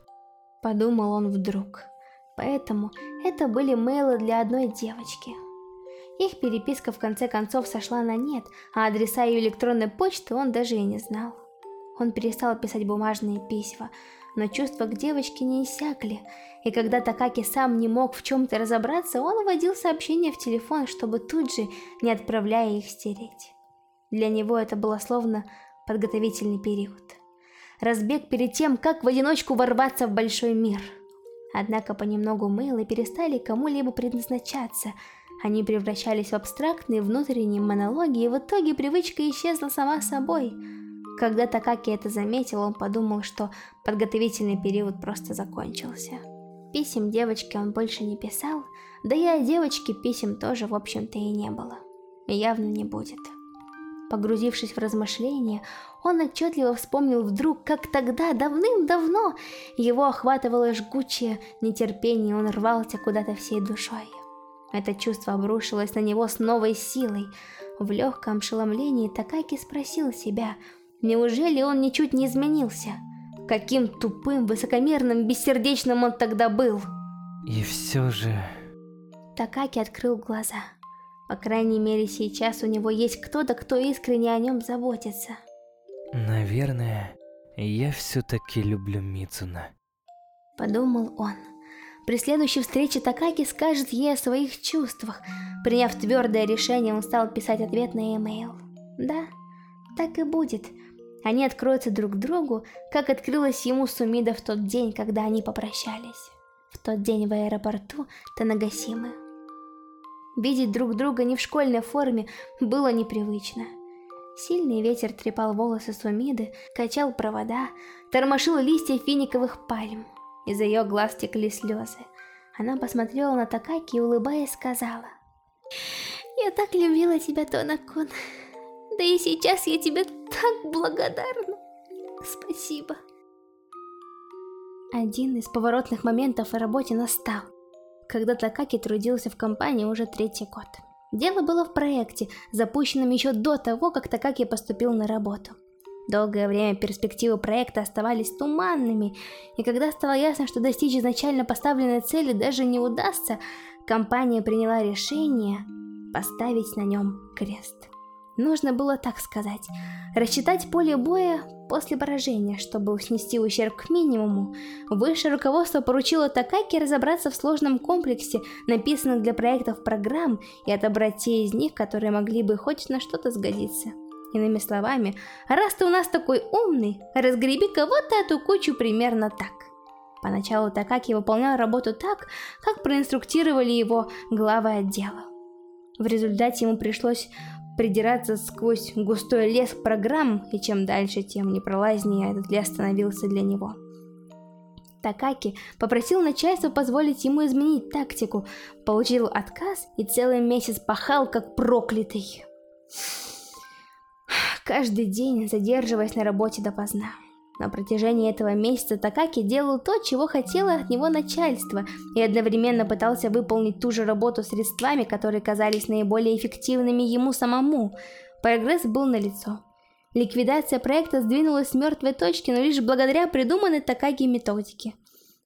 Подумал он вдруг. Поэтому это были мейлы для одной девочки. Их переписка в конце концов сошла на нет, а адреса ее электронной почты он даже и не знал. Он перестал писать бумажные письма, но чувства к девочке не иссякли, и когда Такаки сам не мог в чем-то разобраться, он вводил сообщения в телефон, чтобы тут же, не отправляя их, стереть. Для него это было словно подготовительный период. Разбег перед тем, как в одиночку ворваться в большой мир. Однако понемногу мылы перестали кому-либо предназначаться. Они превращались в абстрактные внутренние монологи, и в итоге привычка исчезла сама собой. Когда Такаки это заметил, он подумал, что подготовительный период просто закончился. Писем девочке он больше не писал, да и о девочке писем тоже, в общем-то, и не было. И явно не будет. Погрузившись в размышления, он отчетливо вспомнил вдруг, как тогда, давным-давно, его охватывало жгучее нетерпение, он рвался куда-то всей душой. Это чувство обрушилось на него с новой силой. В легком ошеломлении Такаки спросил себя, неужели он ничуть не изменился? Каким тупым, высокомерным, бессердечным он тогда был? И все же... Такаки открыл глаза. По крайней мере, сейчас у него есть кто-то, кто искренне о нем заботится. Наверное, я все-таки люблю Мицуна. Подумал он. При следующей встрече Такаки скажет ей о своих чувствах. Приняв твердое решение, он стал писать ответ на e-mail. Да, так и будет. Они откроются друг другу, как открылась ему Сумида в тот день, когда они попрощались. В тот день в аэропорту Танагасимы. Видеть друг друга не в школьной форме было непривычно. Сильный ветер трепал волосы Сумиды, качал провода, тормошил листья финиковых пальм. Из ее глаз текли слезы. Она посмотрела на Такаки и, улыбаясь, сказала. «Я так любила тебя, Тонакун. Да и сейчас я тебе так благодарна. Спасибо». Один из поворотных моментов в работе настал. когда Такаки трудился в компании уже третий год. Дело было в проекте, запущенном еще до того, как Такаки поступил на работу. Долгое время перспективы проекта оставались туманными, и когда стало ясно, что достичь изначально поставленной цели даже не удастся, компания приняла решение поставить на нем крест. Нужно было так сказать, рассчитать поле боя после поражения, чтобы снести ущерб к минимуму. Высшее руководство поручило Такаки разобраться в сложном комплексе написанных для проектов программ и отобрать те из них, которые могли бы хоть на что-то сгодиться. Иными словами, раз ты у нас такой умный, разгреби кого-то эту кучу примерно так. Поначалу Такаки выполнял работу так, как проинструктировали его главы отдела. В результате ему пришлось придираться сквозь густой лес программ, и чем дальше, тем непролазнее этот лес становился для него. Такаки попросил начальство позволить ему изменить тактику, получил отказ и целый месяц пахал как проклятый каждый день задерживаясь на работе допоздна. На протяжении этого месяца Такаки делал то, чего хотело от него начальство, и одновременно пытался выполнить ту же работу средствами, которые казались наиболее эффективными ему самому. Прогресс был налицо. Ликвидация проекта сдвинулась с мертвой точки, но лишь благодаря придуманной Такаги методике.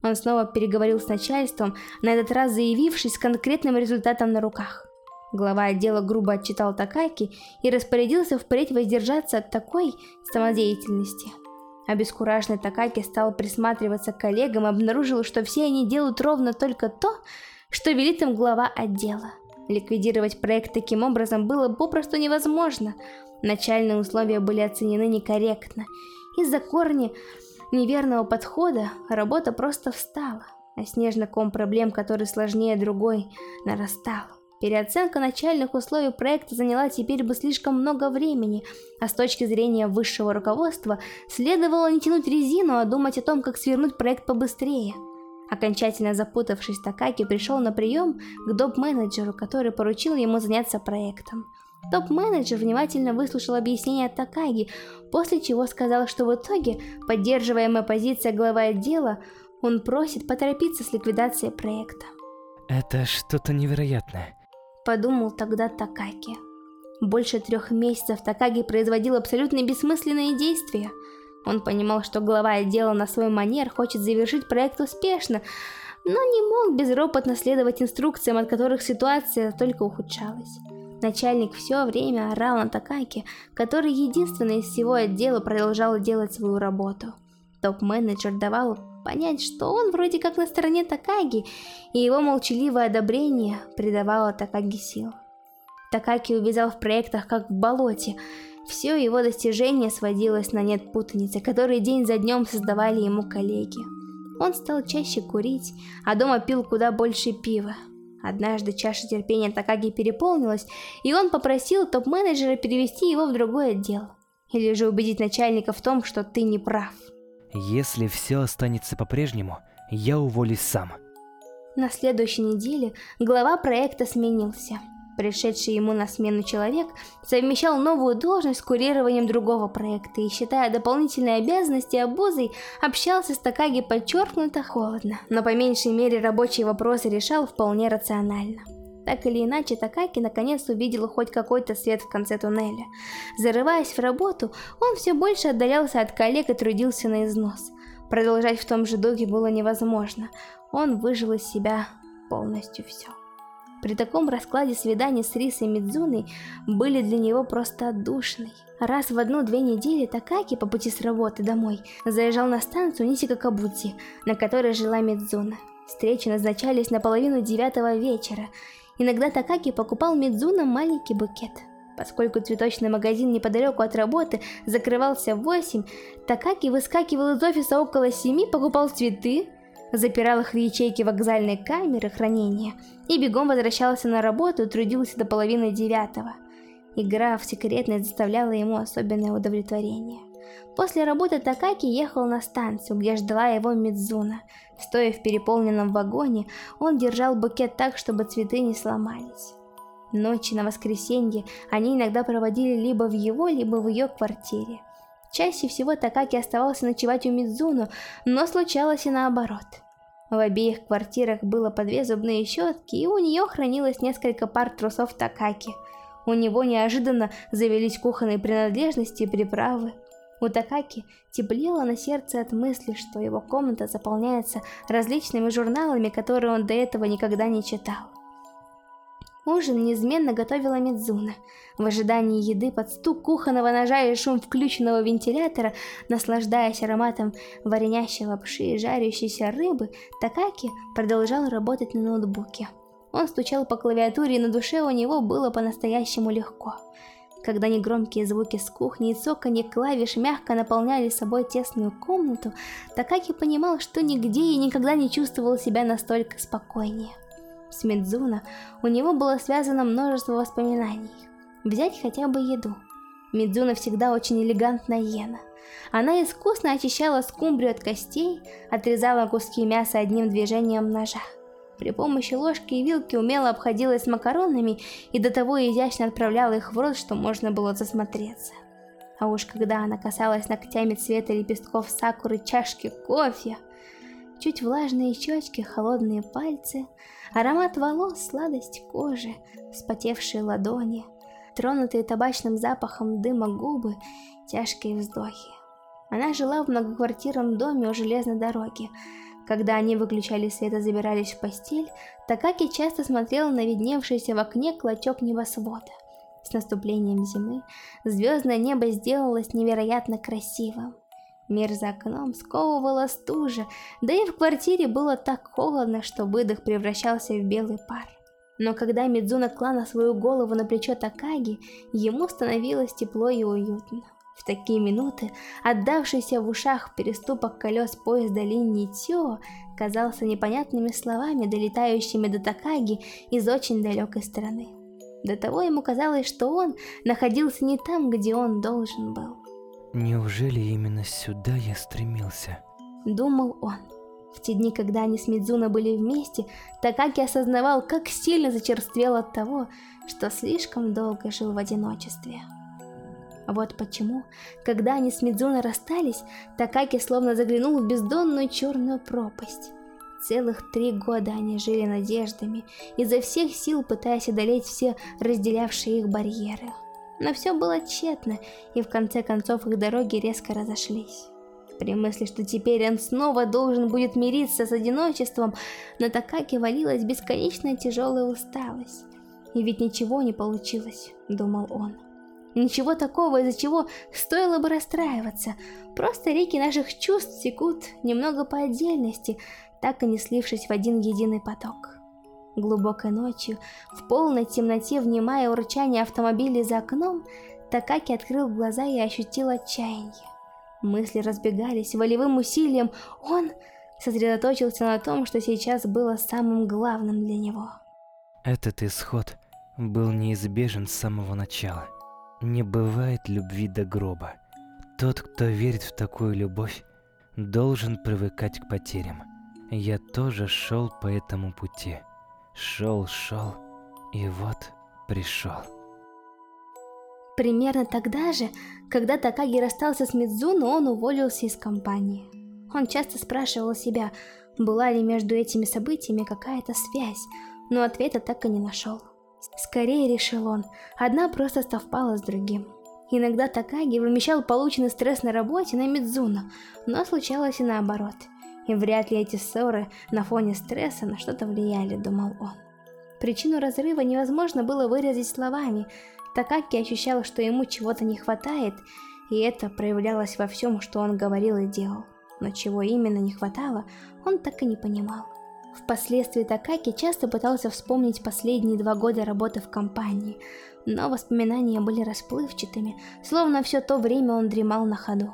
Он снова переговорил с начальством, на этот раз заявившись с конкретным результатом на руках. Глава отдела грубо отчитал Такаки и распорядился впредь воздержаться от такой самодеятельности. Обескураженный Такаки стал присматриваться к коллегам и обнаружил, что все они делают ровно только то, что велит им глава отдела. Ликвидировать проект таким образом было попросту невозможно. Начальные условия были оценены некорректно. Из-за корни неверного подхода работа просто встала, а снежный ком проблем, который сложнее другой, нарастал. Переоценка начальных условий проекта заняла теперь бы слишком много времени, а с точки зрения высшего руководства следовало не тянуть резину, а думать о том, как свернуть проект побыстрее. Окончательно запутавшись, Такаки пришел на прием к доп-менеджеру, который поручил ему заняться проектом. Топ-менеджер внимательно выслушал объяснение Такаги, после чего сказал, что в итоге поддерживаемая позиция главы отдела, он просит поторопиться с ликвидацией проекта. Это что-то невероятное подумал тогда Такаки. Больше трех месяцев Такаги производил абсолютно бессмысленные действия. Он понимал, что глава отдела на свой манер хочет завершить проект успешно, но не мог безропотно следовать инструкциям, от которых ситуация только ухудшалась. Начальник все время орал на Такаки, который единственный из всего отдела продолжал делать свою работу. Топ-менеджер давал понять, что он вроде как на стороне Такаги, и его молчаливое одобрение придавало Такаги сил. Такаки увязал в проектах как в болоте. Все его достижение сводилось на нет путаницы, которые день за днем создавали ему коллеги. Он стал чаще курить, а дома пил куда больше пива. Однажды чаша терпения Такаги переполнилась, и он попросил топ-менеджера перевести его в другой отдел. Или же убедить начальника в том, что ты не прав. Если все останется по-прежнему, я уволюсь сам. На следующей неделе глава проекта сменился. Пришедший ему на смену человек совмещал новую должность с курированием другого проекта и, считая дополнительные обязанности обузой, общался с Такаги подчеркнуто холодно, но по меньшей мере рабочие вопросы решал вполне рационально. Так или иначе, Такаки наконец увидел хоть какой-то свет в конце туннеля. Зарываясь в работу, он все больше отдалялся от коллег и трудился на износ. Продолжать в том же духе было невозможно. Он выжил из себя полностью все. При таком раскладе свидания с Рисой и Мидзуной были для него просто отдушной. Раз в одну-две недели Такаки по пути с работы домой заезжал на станцию Нисика Кабути, на которой жила Мидзуна. Встречи назначались на половину девятого вечера, Иногда Такаки покупал Мидзуна маленький букет. Поскольку цветочный магазин неподалеку от работы закрывался в 8, Такаки выскакивал из офиса около 7, покупал цветы, запирал их в ячейке вокзальной камеры хранения и бегом возвращался на работу и трудился до половины девятого. Игра в секретность заставляла ему особенное удовлетворение. После работы Такаки ехал на станцию, где ждала его Мидзуна. Стоя в переполненном вагоне, он держал букет так, чтобы цветы не сломались. Ночи на воскресенье они иногда проводили либо в его, либо в ее квартире. Чаще всего Такаки оставался ночевать у Мидзуну, но случалось и наоборот. В обеих квартирах было по две зубные щетки, и у нее хранилось несколько пар трусов Такаки. У него неожиданно завелись кухонные принадлежности и приправы. У Такаки теплело на сердце от мысли, что его комната заполняется различными журналами, которые он до этого никогда не читал. Ужин неизменно готовила Мидзуна. В ожидании еды под стук кухонного ножа и шум включенного вентилятора, наслаждаясь ароматом варенящей лапши и жарящейся рыбы, Такаки продолжал работать на ноутбуке. Он стучал по клавиатуре, и на душе у него было по-настоящему легко. Когда негромкие звуки с кухни и цоканье клавиш мягко наполняли собой тесную комнату, Такаки понимал, что нигде и никогда не чувствовал себя настолько спокойнее. С Мидзуна у него было связано множество воспоминаний. Взять хотя бы еду. Мидзуна всегда очень элегантно ела. Она искусно очищала скумбрию от костей, отрезала куски мяса одним движением ножа. При помощи ложки и вилки умело обходилась с макаронами и до того изящно отправляла их в рот, что можно было засмотреться. А уж когда она касалась ногтями цвета лепестков сакуры чашки кофе, чуть влажные щечки, холодные пальцы, аромат волос, сладость кожи, вспотевшие ладони, тронутые табачным запахом дыма губы, тяжкие вздохи. Она жила в многоквартирном доме у железной дороги. Когда они выключали свет и забирались в постель, Такаки часто смотрела на видневшийся в окне клочок небосвода. С наступлением зимы звездное небо сделалось невероятно красивым. Мир за окном сковывала стужа, да и в квартире было так холодно, что выдох превращался в белый пар. Но когда Мидзуна клала свою голову на плечо Такаги, ему становилось тепло и уютно. В такие минуты, отдавшийся в ушах переступок колес поезда линии Тио, казался непонятными словами, долетающими до Такаги из очень далекой страны. До того ему казалось, что он находился не там, где он должен был. Неужели именно сюда я стремился? Думал он. В те дни, когда они с Мидзуна были вместе, Такаки осознавал, как сильно зачерствел от того, что слишком долго жил в одиночестве. Вот почему, когда они с Мидзуна расстались, Такаки словно заглянул в бездонную черную пропасть. Целых три года они жили надеждами, изо всех сил пытаясь одолеть все разделявшие их барьеры но все было тщетно, и в конце концов их дороги резко разошлись. При мысли, что теперь он снова должен будет мириться с одиночеством, на Такаки валилась бесконечная тяжелая усталость. И ведь ничего не получилось, думал он. Ничего такого, из-за чего стоило бы расстраиваться. Просто реки наших чувств текут немного по отдельности, так и не слившись в один единый поток. Глубокой ночью, в полной темноте, внимая урчание автомобиля за окном, Такаки открыл глаза и ощутил отчаяние. Мысли разбегались, волевым усилием он сосредоточился на том, что сейчас было самым главным для него. Этот исход был неизбежен с самого начала. Не бывает любви до гроба. Тот, кто верит в такую любовь, должен привыкать к потерям. Я тоже шел по этому пути. Шел, шел, и вот пришел. Примерно тогда же, когда Такаги расстался с Мидзуно, он уволился из компании. Он часто спрашивал себя, была ли между этими событиями какая-то связь, но ответа так и не нашел. Скорее, решил он, одна просто совпала с другим. Иногда Такаги вымещал полученный стресс на работе на Мидзуно, но случалось и наоборот – и вряд ли эти ссоры на фоне стресса на что-то влияли, думал он. Причину разрыва невозможно было выразить словами, Такаки ощущал, что ему чего-то не хватает, и это проявлялось во всем, что он говорил и делал. Но чего именно не хватало, он так и не понимал. Впоследствии Такаки часто пытался вспомнить последние два года работы в компании, но воспоминания были расплывчатыми, словно все то время он дремал на ходу.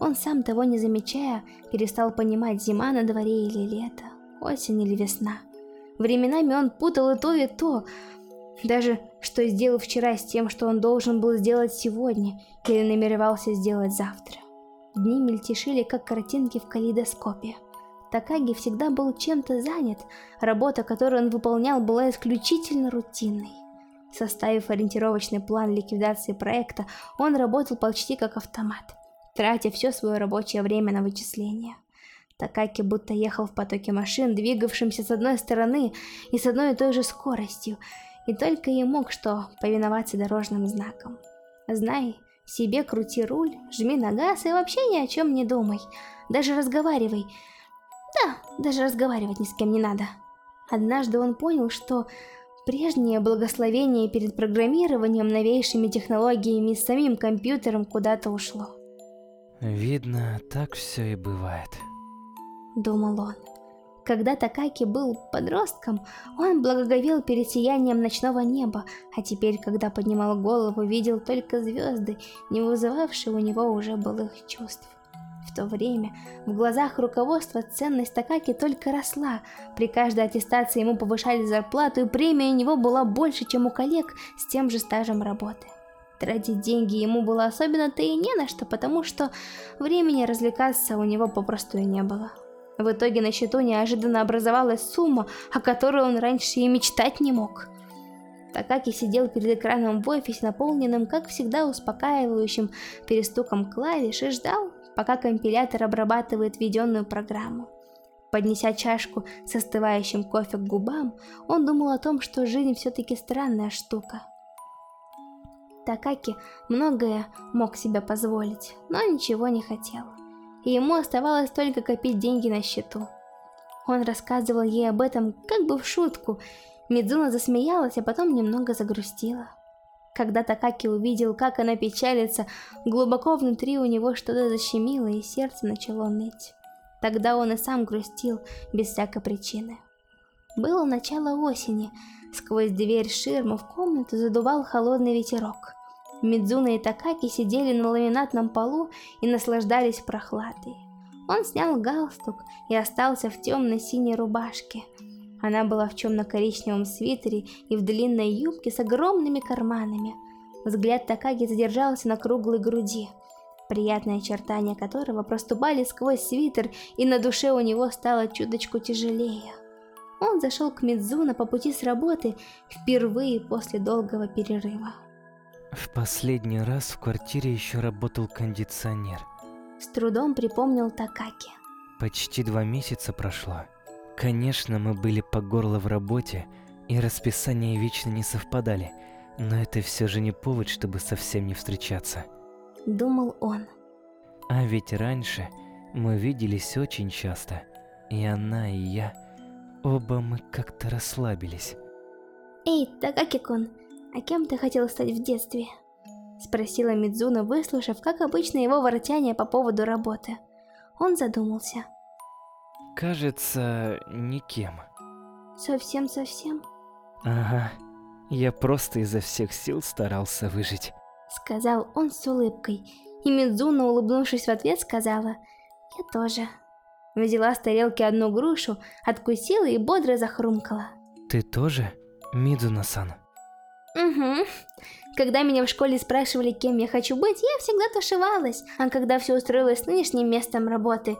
Он сам того не замечая, перестал понимать, зима на дворе или лето, осень или весна. Временами он путал и то, и то, даже что сделал вчера с тем, что он должен был сделать сегодня или намеревался сделать завтра. Дни мельтешили, как картинки в калейдоскопе. Такаги всегда был чем-то занят, работа, которую он выполнял, была исключительно рутинной. Составив ориентировочный план ликвидации проекта, он работал почти как автомат тратя все свое рабочее время на вычисления. Такаки будто ехал в потоке машин, двигавшимся с одной стороны и с одной и той же скоростью, и только и мог что повиноваться дорожным знакам. Знай, себе крути руль, жми на газ и вообще ни о чем не думай. Даже разговаривай. Да, даже разговаривать ни с кем не надо. Однажды он понял, что прежнее благословение перед программированием новейшими технологиями и самим компьютером куда-то ушло. Видно, так все и бывает. Думал он. Когда Такаки был подростком, он благоговел перед сиянием ночного неба, а теперь, когда поднимал голову, видел только звезды, не вызывавшие у него уже былых чувств. В то время в глазах руководства ценность Такаки только росла. При каждой аттестации ему повышали зарплату, и премия у него была больше, чем у коллег с тем же стажем работы. Тратить деньги ему было особенно-то и не на что, потому что времени развлекаться у него попросту и не было. В итоге на счету неожиданно образовалась сумма, о которой он раньше и мечтать не мог. Такаки сидел перед экраном в офисе, наполненным, как всегда, успокаивающим перестуком клавиш и ждал, пока компилятор обрабатывает введенную программу. Поднеся чашку с остывающим кофе к губам, он думал о том, что жизнь все-таки странная штука. Такаки многое мог себе позволить, но ничего не хотел и ему оставалось только копить деньги на счету. Он рассказывал ей об этом как бы в шутку. Мидзуна засмеялась, а потом немного загрустила. Когда Такаки увидел, как она печалится, глубоко внутри у него что-то защемило, и сердце начало ныть. Тогда он и сам грустил, без всякой причины. Было начало осени. Сквозь дверь ширмы в комнату задувал холодный ветерок. Мидзуна и Такаки сидели на ламинатном полу и наслаждались прохладой. Он снял галстук и остался в темно-синей рубашке. Она была в темно-коричневом свитере и в длинной юбке с огромными карманами. Взгляд Такаги задержался на круглой груди, приятные очертания которого проступали сквозь свитер, и на душе у него стало чуточку тяжелее. Он зашел к Мидзуна по пути с работы впервые после долгого перерыва. В последний раз в квартире еще работал кондиционер. С трудом припомнил Такаки. Почти два месяца прошло. Конечно, мы были по горло в работе, и расписания вечно не совпадали, но это все же не повод, чтобы совсем не встречаться. Думал он. А ведь раньше мы виделись очень часто, и она, и я, оба мы как-то расслабились. Эй, Такаки-кун, «А кем ты хотел стать в детстве?» Спросила Мидзуна, выслушав, как обычно, его воротяние по поводу работы. Он задумался. Кажется, никем. Совсем-совсем? Ага, я просто изо всех сил старался выжить. Сказал он с улыбкой, и Мидзуна, улыбнувшись в ответ, сказала, «Я тоже». Взяла с тарелки одну грушу, откусила и бодро захрумкала. Ты тоже, Мидзуна-сан? Угу. Когда меня в школе спрашивали, кем я хочу быть, я всегда тушевалась. А когда все устроилось с нынешним местом работы,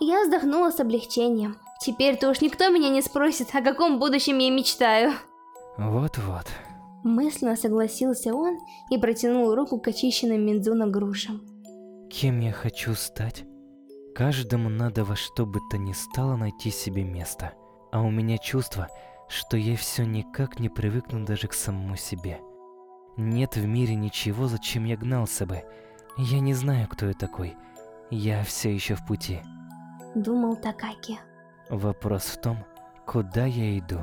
я вздохнула с облегчением. Теперь-то уж никто меня не спросит, о каком будущем я мечтаю. Вот-вот. Мысленно согласился он и протянул руку к очищенным Минзуна грушам. Кем я хочу стать? Каждому надо во что бы то ни стало найти себе место. А у меня чувство, что я все никак не привыкну даже к самому себе. Нет в мире ничего, зачем я гнался бы. Я не знаю, кто я такой. Я все еще в пути. Думал Такаки. Вопрос в том, куда я иду.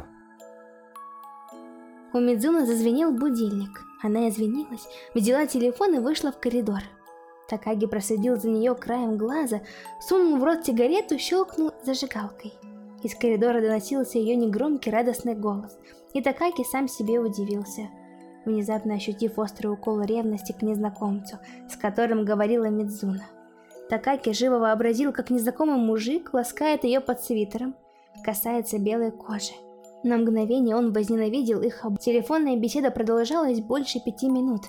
У Мидзуна зазвенел будильник. Она извинилась, взяла телефон и вышла в коридор. Такаги проследил за нее краем глаза, сунул в рот сигарету, щелкнул зажигалкой. Из коридора доносился ее негромкий радостный голос, и Такаки сам себе удивился, внезапно ощутив острый укол ревности к незнакомцу, с которым говорила Мидзуна. Такаки живо вообразил, как незнакомый мужик ласкает ее под свитером, касается белой кожи. На мгновение он возненавидел их об... Телефонная беседа продолжалась больше пяти минут.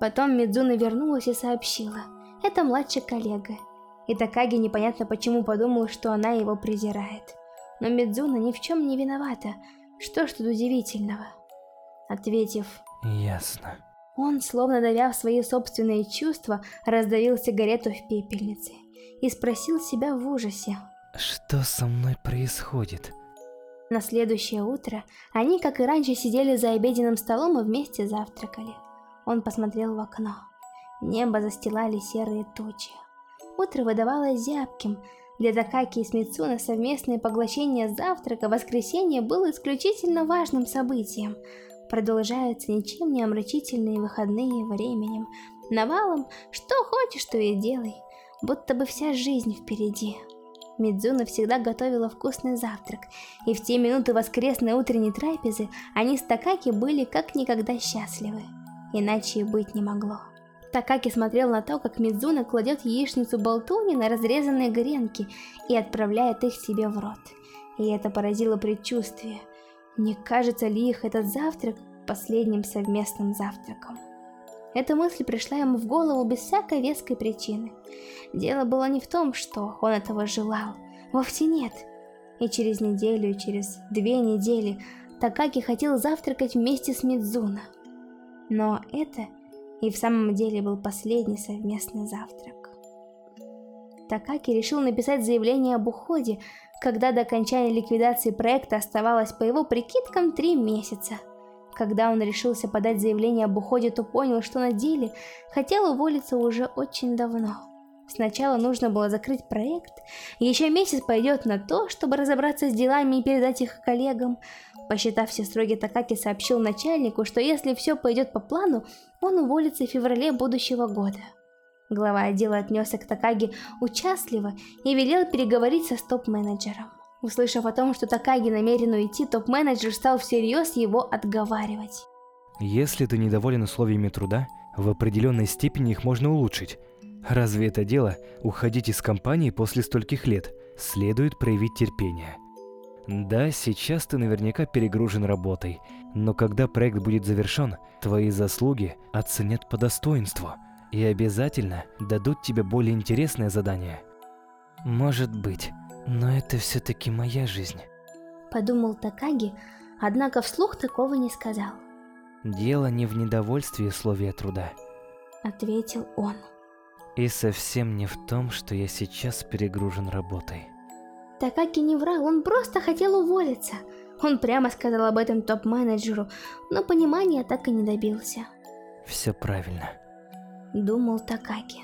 Потом Мидзуна вернулась и сообщила. Это младший коллега. И Такаги непонятно почему подумал, что она его презирает. Но Мидзуна ни в чем не виновата. Что ж тут удивительного? Ответив «Ясно». Он, словно давя в свои собственные чувства, раздавил сигарету в пепельнице и спросил себя в ужасе. Что со мной происходит? На следующее утро они, как и раньше, сидели за обеденным столом и вместе завтракали. Он посмотрел в окно. Небо застилали серые тучи. Утро выдавалось зябким. Для Такаки и Смицуна совместное поглощение завтрака в воскресенье было исключительно важным событием. Продолжаются ничем не омрачительные выходные временем. Навалом, что хочешь, то и делай. Будто бы вся жизнь впереди. Мидзуна всегда готовила вкусный завтрак, и в те минуты воскресной утренней трапезы они с Такаки были как никогда счастливы. Иначе и быть не могло. Такаки смотрел на то, как Мидзуна кладет яичницу болтуни на разрезанные гренки и отправляет их себе в рот. И это поразило предчувствие. Не кажется ли их этот завтрак последним совместным завтраком? Эта мысль пришла ему в голову без всякой веской причины. Дело было не в том, что он этого желал. Вовсе нет. И через неделю, и через две недели Такаки хотел завтракать вместе с Мидзуна. Но это и в самом деле был последний совместный завтрак. Такаки решил написать заявление об уходе, когда до окончания ликвидации проекта оставалось по его прикидкам три месяца. Когда он решился подать заявление об уходе, то понял, что на деле хотел уволиться уже очень давно. Сначала нужно было закрыть проект, еще месяц пойдет на то, чтобы разобраться с делами и передать их коллегам. Посчитав все строги, Такаки сообщил начальнику, что если все пойдет по плану, он уволится в феврале будущего года. Глава отдела отнесся к Такаги участливо и велел переговорить со стоп-менеджером. Услышав о том, что Такаги намерен уйти, топ-менеджер стал всерьез его отговаривать. Если ты недоволен условиями труда, в определенной степени их можно улучшить. Разве это дело уходить из компании после стольких лет? Следует проявить терпение. Да, сейчас ты наверняка перегружен работой, но когда проект будет завершен, твои заслуги оценят по достоинству и обязательно дадут тебе более интересное задание. Может быть. Но это все-таки моя жизнь. Подумал Такаги, однако вслух такого не сказал. Дело не в недовольстве условия труда. Ответил он. И совсем не в том, что я сейчас перегружен работой. Такаки не врал, он просто хотел уволиться. Он прямо сказал об этом топ-менеджеру, но понимания так и не добился. Все правильно. Думал Такаки.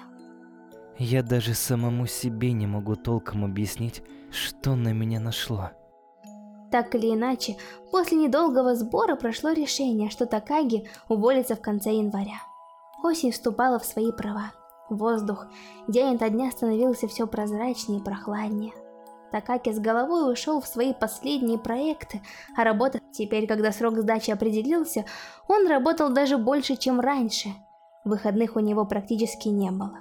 Я даже самому себе не могу толком объяснить, что на меня нашло. Так или иначе, после недолгого сбора прошло решение, что Такаги уволится в конце января. Осень вступала в свои права. Воздух день ото дня становился все прозрачнее и прохладнее. Такаки с головой ушел в свои последние проекты, а работа теперь, когда срок сдачи определился, он работал даже больше, чем раньше. Выходных у него практически не было.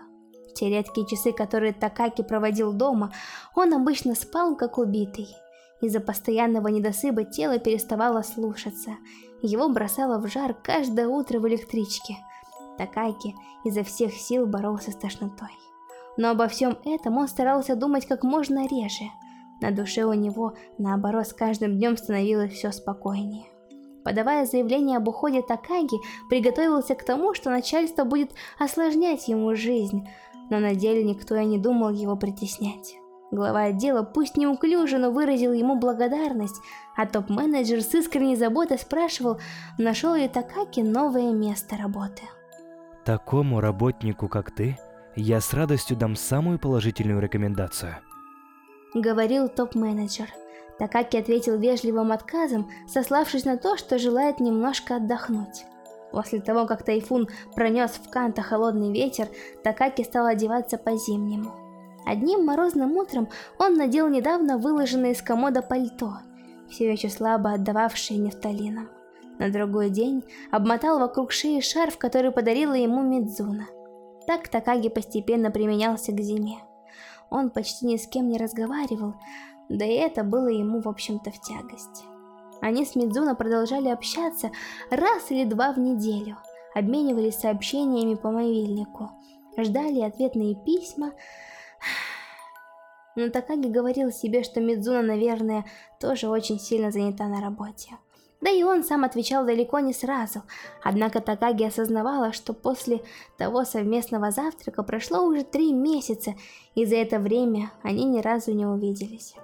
Те редкие часы, которые Такаки проводил дома, он обычно спал как убитый. Из-за постоянного недосыпа тело переставало слушаться. Его бросало в жар каждое утро в электричке. Такаки изо всех сил боролся с тошнотой. Но обо всем этом он старался думать как можно реже. На душе у него, наоборот, с каждым днем становилось все спокойнее. Подавая заявление об уходе Такаги, приготовился к тому, что начальство будет осложнять ему жизнь, но на деле никто и не думал его притеснять. Глава отдела пусть неуклюже, но выразил ему благодарность, а топ-менеджер с искренней заботой спрашивал, нашел ли Такаки новое место работы. Такому работнику, как ты, я с радостью дам самую положительную рекомендацию. Говорил топ-менеджер. Такаки ответил вежливым отказом, сославшись на то, что желает немножко отдохнуть. После того, как тайфун пронес в Канта холодный ветер, Такаки стал одеваться по-зимнему. Одним морозным утром он надел недавно выложенное из комода пальто, все еще слабо отдававшее нефталином. На другой день обмотал вокруг шеи шарф, который подарила ему Мидзуна. Так Такаги постепенно применялся к зиме. Он почти ни с кем не разговаривал, да и это было ему, в общем-то, в тягость. Они с Мидзуна продолжали общаться раз или два в неделю, обменивались сообщениями по мобильнику, ждали ответные письма. Но Такаги говорил себе, что Мидзуна, наверное, тоже очень сильно занята на работе. Да и он сам отвечал далеко не сразу. Однако Такаги осознавала, что после того совместного завтрака прошло уже три месяца, и за это время они ни разу не увиделись.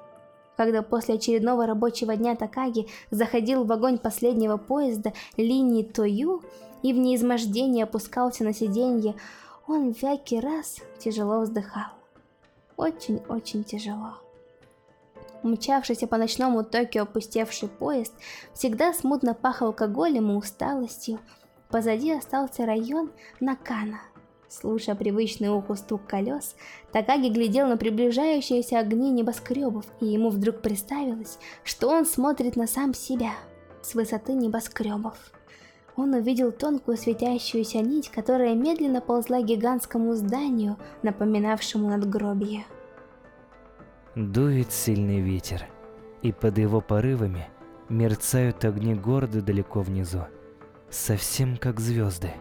Когда после очередного рабочего дня Такаги заходил в огонь последнего поезда линии Тою и в неизмождении опускался на сиденье, он всякий раз тяжело вздыхал. Очень-очень тяжело. Мчавшийся по ночному Токио опустевший поезд всегда смутно пах алкоголем и усталостью. Позади остался район Накана. Слушая привычный уху стук колес, Такаги глядел на приближающиеся огни небоскребов, и ему вдруг представилось, что он смотрит на сам себя с высоты небоскребов. Он увидел тонкую светящуюся нить, которая медленно ползла к гигантскому зданию, напоминавшему надгробие. Дует сильный ветер, и под его порывами мерцают огни города далеко внизу, совсем как звезды.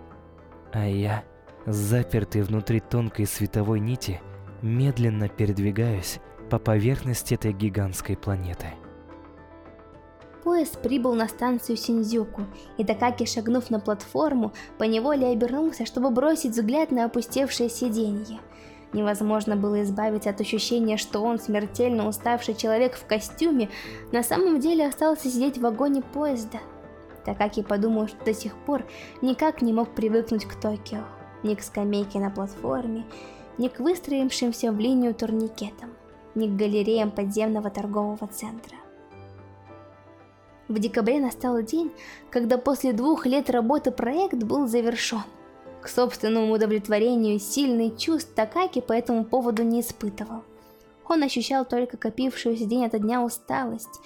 А я, запертый внутри тонкой световой нити, медленно передвигаюсь по поверхности этой гигантской планеты. Поезд прибыл на станцию Синдзюку, и Такаки, шагнув на платформу, поневоле обернулся, чтобы бросить взгляд на опустевшее сиденье. Невозможно было избавиться от ощущения, что он, смертельно уставший человек в костюме, на самом деле остался сидеть в вагоне поезда. Такаки подумал, что до сих пор никак не мог привыкнуть к Токио, ни к скамейке на платформе, ни к выстроившимся в линию турникетам, ни к галереям подземного торгового центра. В декабре настал день, когда после двух лет работы проект был завершен. К собственному удовлетворению сильный чувств Такаки по этому поводу не испытывал. Он ощущал только копившуюся день ото дня усталость.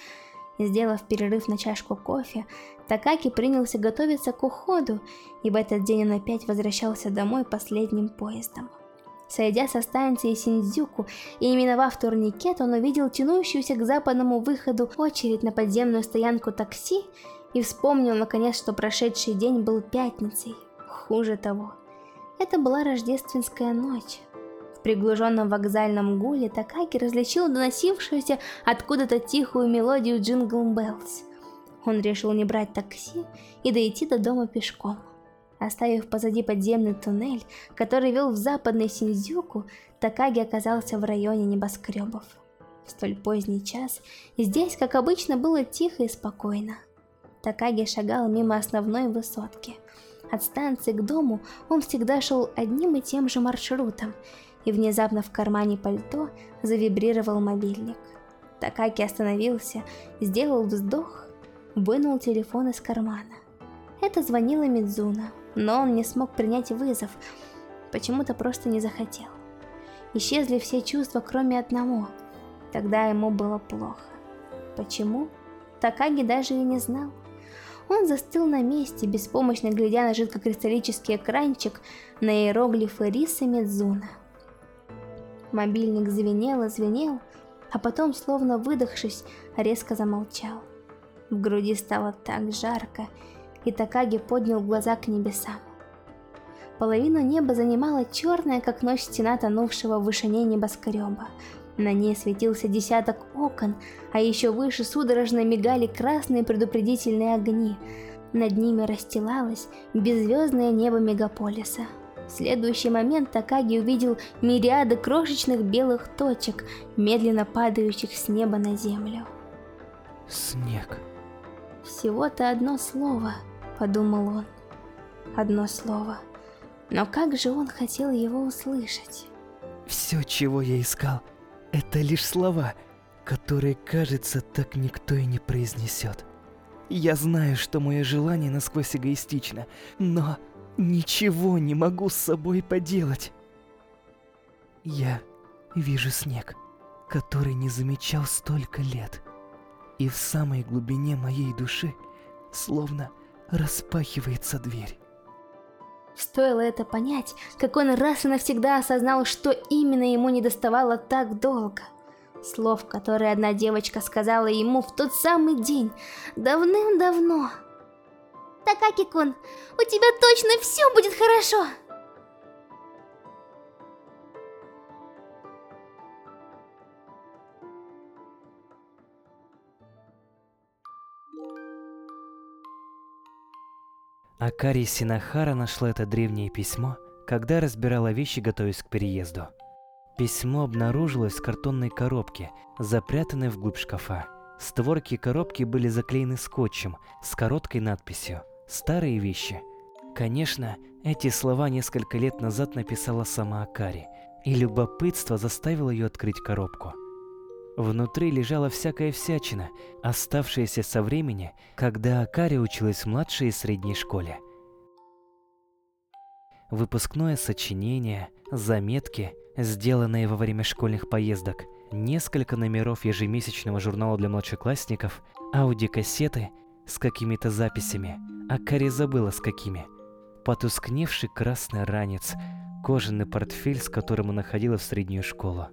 Сделав перерыв на чашку кофе, Такаки принялся готовиться к уходу, и в этот день он опять возвращался домой последним поездом. Сойдя со станции Синдзюку и и миновав турникет, он увидел тянущуюся к западному выходу очередь на подземную стоянку такси и вспомнил наконец, что прошедший день был пятницей. Хуже того, это была рождественская ночь. В приглушенном вокзальном гуле Такаки различил доносившуюся откуда-то тихую мелодию Джингл Беллс. Он решил не брать такси и дойти до дома пешком. Оставив позади подземный туннель, который вел в западный Синдзюку, Такаги оказался в районе небоскребов. В столь поздний час здесь, как обычно, было тихо и спокойно. Такаги шагал мимо основной высотки. От станции к дому он всегда шел одним и тем же маршрутом, и внезапно в кармане пальто завибрировал мобильник. Такаки остановился, сделал вздох, вынул телефон из кармана. Это звонила Мидзуна, но он не смог принять вызов, почему-то просто не захотел. Исчезли все чувства, кроме одного. Тогда ему было плохо. Почему? Такаги даже и не знал. Он застыл на месте, беспомощно глядя на жидкокристаллический экранчик на иероглифы Риса Медзуна. Мобильник звенел и звенел, а потом, словно выдохшись, резко замолчал. В груди стало так жарко, и Такаги поднял глаза к небесам. Половину неба занимала черная, как ночь, стена тонувшего в вышине небоскреба. На ней светился десяток окон, а еще выше судорожно мигали красные предупредительные огни. Над ними расстилалось беззвездное небо мегаполиса. В следующий момент Такаги увидел мириады крошечных белых точек, медленно падающих с неба на землю. Снег. Всего-то одно слово, подумал он. Одно слово. Но как же он хотел его услышать? Все, чего я искал, это лишь слова, которые, кажется, так никто и не произнесет. Я знаю, что мое желание насквозь эгоистично, но ничего не могу с собой поделать. Я вижу снег, который не замечал столько лет. И в самой глубине моей души словно распахивается дверь. Стоило это понять, как он раз и навсегда осознал, что именно ему не доставало так долго. Слов, которые одна девочка сказала ему в тот самый день, давным-давно. Такаки-кун, у тебя точно все будет хорошо! Акари Синахара нашла это древнее письмо, когда разбирала вещи, готовясь к переезду. Письмо обнаружилось в картонной коробке, запрятанной вглубь шкафа. Створки коробки были заклеены скотчем с короткой надписью «Старые вещи». Конечно, эти слова несколько лет назад написала сама Акари, и любопытство заставило ее открыть коробку. Внутри лежала всякая всячина, оставшаяся со времени, когда Акари училась в младшей и средней школе. Выпускное сочинение, заметки, сделанные во время школьных поездок, несколько номеров ежемесячного журнала для младшеклассников, аудиокассеты с какими-то записями, Акари забыла с какими, потускневший красный ранец, кожаный портфель, с которым она ходила в среднюю школу.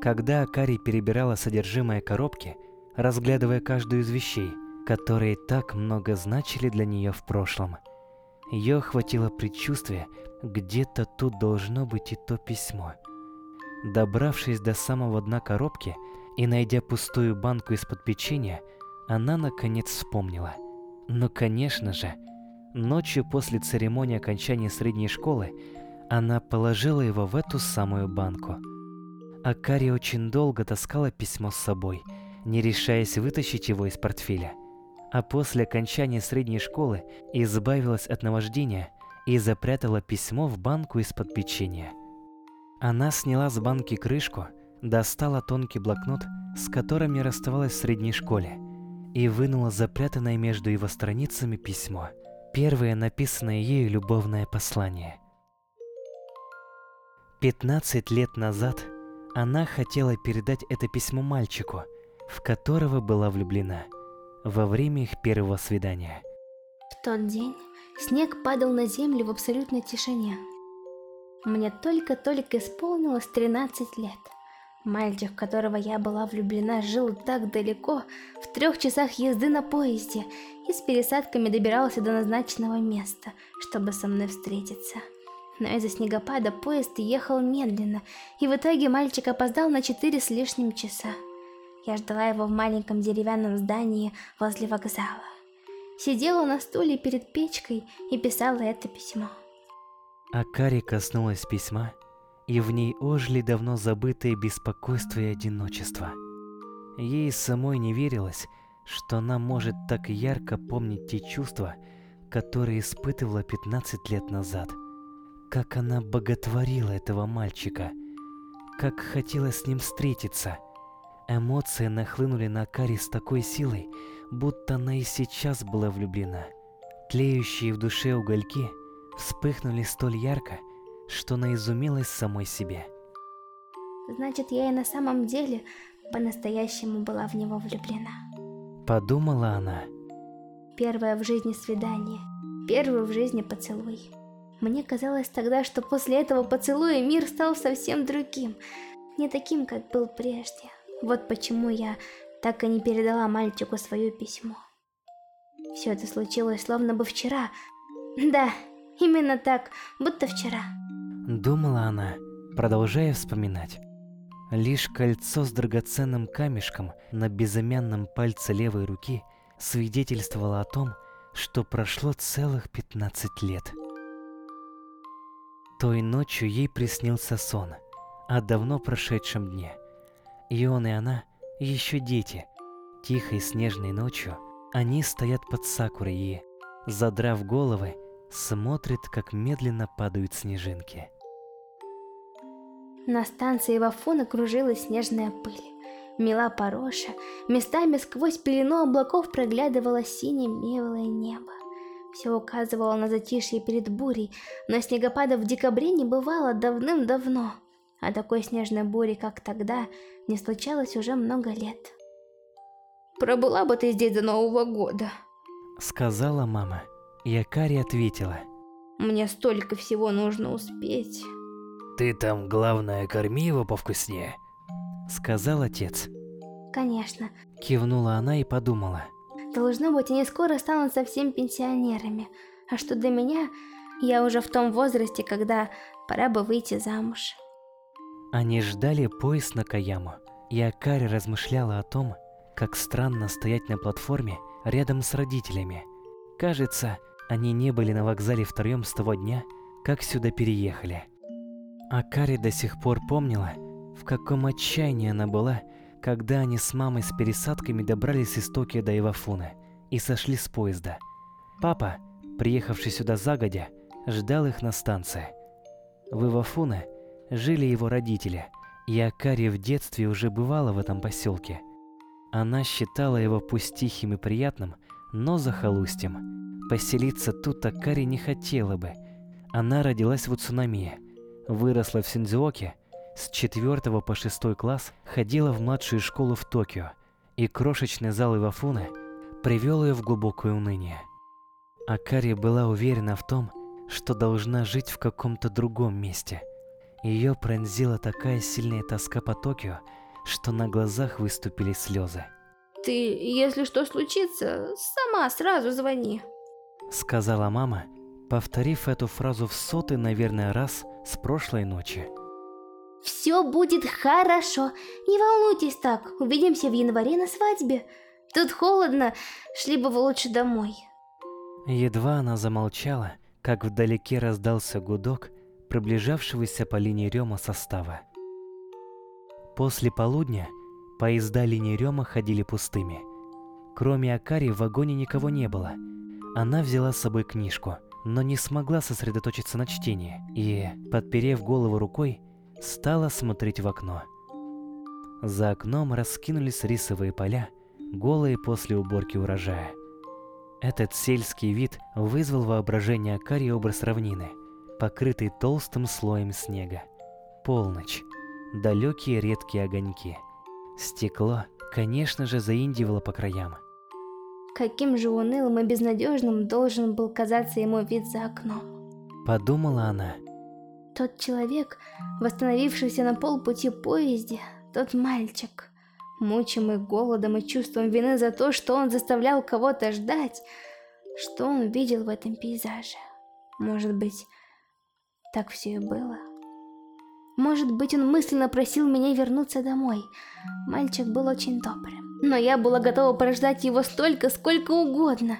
Когда Акари перебирала содержимое коробки, разглядывая каждую из вещей, которые так много значили для нее в прошлом, ее охватило предчувствие, где-то тут должно быть и то письмо. Добравшись до самого дна коробки и найдя пустую банку из-под печенья, она наконец вспомнила. Но, конечно же, ночью после церемонии окончания средней школы она положила его в эту самую банку – Акари очень долго таскала письмо с собой, не решаясь вытащить его из портфеля. А после окончания средней школы избавилась от наваждения и запрятала письмо в банку из-под печенья. Она сняла с банки крышку, достала тонкий блокнот, с которым не расставалась в средней школе, и вынула запрятанное между его страницами письмо. Первое написанное ею любовное послание. 15 лет назад она хотела передать это письмо мальчику, в которого была влюблена, во время их первого свидания. В тот день снег падал на землю в абсолютной тишине. Мне только-только исполнилось 13 лет. Мальчик, в которого я была влюблена, жил так далеко, в трех часах езды на поезде, и с пересадками добирался до назначенного места, чтобы со мной встретиться но из-за снегопада поезд ехал медленно, и в итоге мальчик опоздал на четыре с лишним часа. Я ждала его в маленьком деревянном здании возле вокзала. Сидела на стуле перед печкой и писала это письмо. Акари коснулась письма, и в ней ожили давно забытые беспокойство и одиночество. Ей самой не верилось, что она может так ярко помнить те чувства, которые испытывала 15 лет назад. Как она боготворила этого мальчика, как хотела с ним встретиться. Эмоции нахлынули на Кари с такой силой, будто она и сейчас была влюблена. Тлеющие в душе угольки вспыхнули столь ярко, что она изумилась самой себе. Значит, я и на самом деле по-настоящему была в него влюблена. Подумала она. Первое в жизни свидание, первый в жизни поцелуй. Мне казалось тогда, что после этого поцелуя мир стал совсем другим, не таким, как был прежде. Вот почему я так и не передала мальчику свое письмо. Все это случилось словно бы вчера. Да, именно так, будто вчера. Думала она, продолжая вспоминать. Лишь кольцо с драгоценным камешком на безымянном пальце левой руки свидетельствовало о том, что прошло целых 15 лет. Той ночью ей приснился сон о давно прошедшем дне. И он и она еще дети. Тихой снежной ночью они стоят под сакурой и, задрав головы, смотрят, как медленно падают снежинки. На станции Вафуна кружилась снежная пыль. Мела пороша, местами сквозь пелену облаков проглядывало синее милое небо. Все указывало на затишье перед бурей, но снегопадов в декабре не бывало давным-давно, а такой снежной бури, как тогда, не случалось уже много лет. «Пробыла бы ты здесь до Нового года», — сказала мама. Якари ответила. «Мне столько всего нужно успеть». «Ты там, главное, корми его повкуснее», — сказал отец. «Конечно», — кивнула она и подумала. Должно быть, они скоро станут совсем пенсионерами. А что до меня, я уже в том возрасте, когда пора бы выйти замуж. Они ждали поезд на Каяму, и Акари размышляла о том, как странно стоять на платформе рядом с родителями. Кажется, Они не были на вокзале втроем с того дня, как сюда переехали. Акари до сих пор помнила, в каком отчаянии она была, когда они с мамой с пересадками добрались из Токио до Ивафуна и сошли с поезда. Папа, приехавший сюда загодя, ждал их на станции. В Ивафуне жили его родители, и Акари в детстве уже бывала в этом поселке. Она считала его пусть тихим и приятным, но захолустьем. Поселиться тут Акари не хотела бы. Она родилась в Уцунамии, выросла в Синдзуоке, с 4 по 6 класс ходила в младшую школу в Токио, и крошечный зал Ивафуны привел ее в глубокое уныние. Акари была уверена в том, что должна жить в каком-то другом месте. Ее пронзила такая сильная тоска по Токио, что на глазах выступили слезы. Ты, если что случится, сама сразу звони. Сказала мама, повторив эту фразу в сотый, наверное, раз с прошлой ночи. Все будет хорошо. Не волнуйтесь так. Увидимся в январе на свадьбе. Тут холодно. Шли бы вы лучше домой. Едва она замолчала, как вдалеке раздался гудок приближавшегося по линии Рёма состава. После полудня поезда линии Рёма ходили пустыми. Кроме Акари в вагоне никого не было. Она взяла с собой книжку, но не смогла сосредоточиться на чтении и, подперев голову рукой, стала смотреть в окно. За окном раскинулись рисовые поля, голые после уборки урожая. Этот сельский вид вызвал воображение Акари образ равнины, покрытый толстым слоем снега. Полночь. Далекие редкие огоньки. Стекло, конечно же, заиндивало по краям. Каким же унылым и безнадежным должен был казаться ему вид за окном. Подумала она. Тот человек, восстановившийся на полпути поезде, тот мальчик, мучимый голодом и чувством вины за то, что он заставлял кого-то ждать, что он видел в этом пейзаже. Может быть, так все и было. Может быть, он мысленно просил меня вернуться домой. Мальчик был очень добрым. Но я была готова прождать его столько, сколько угодно.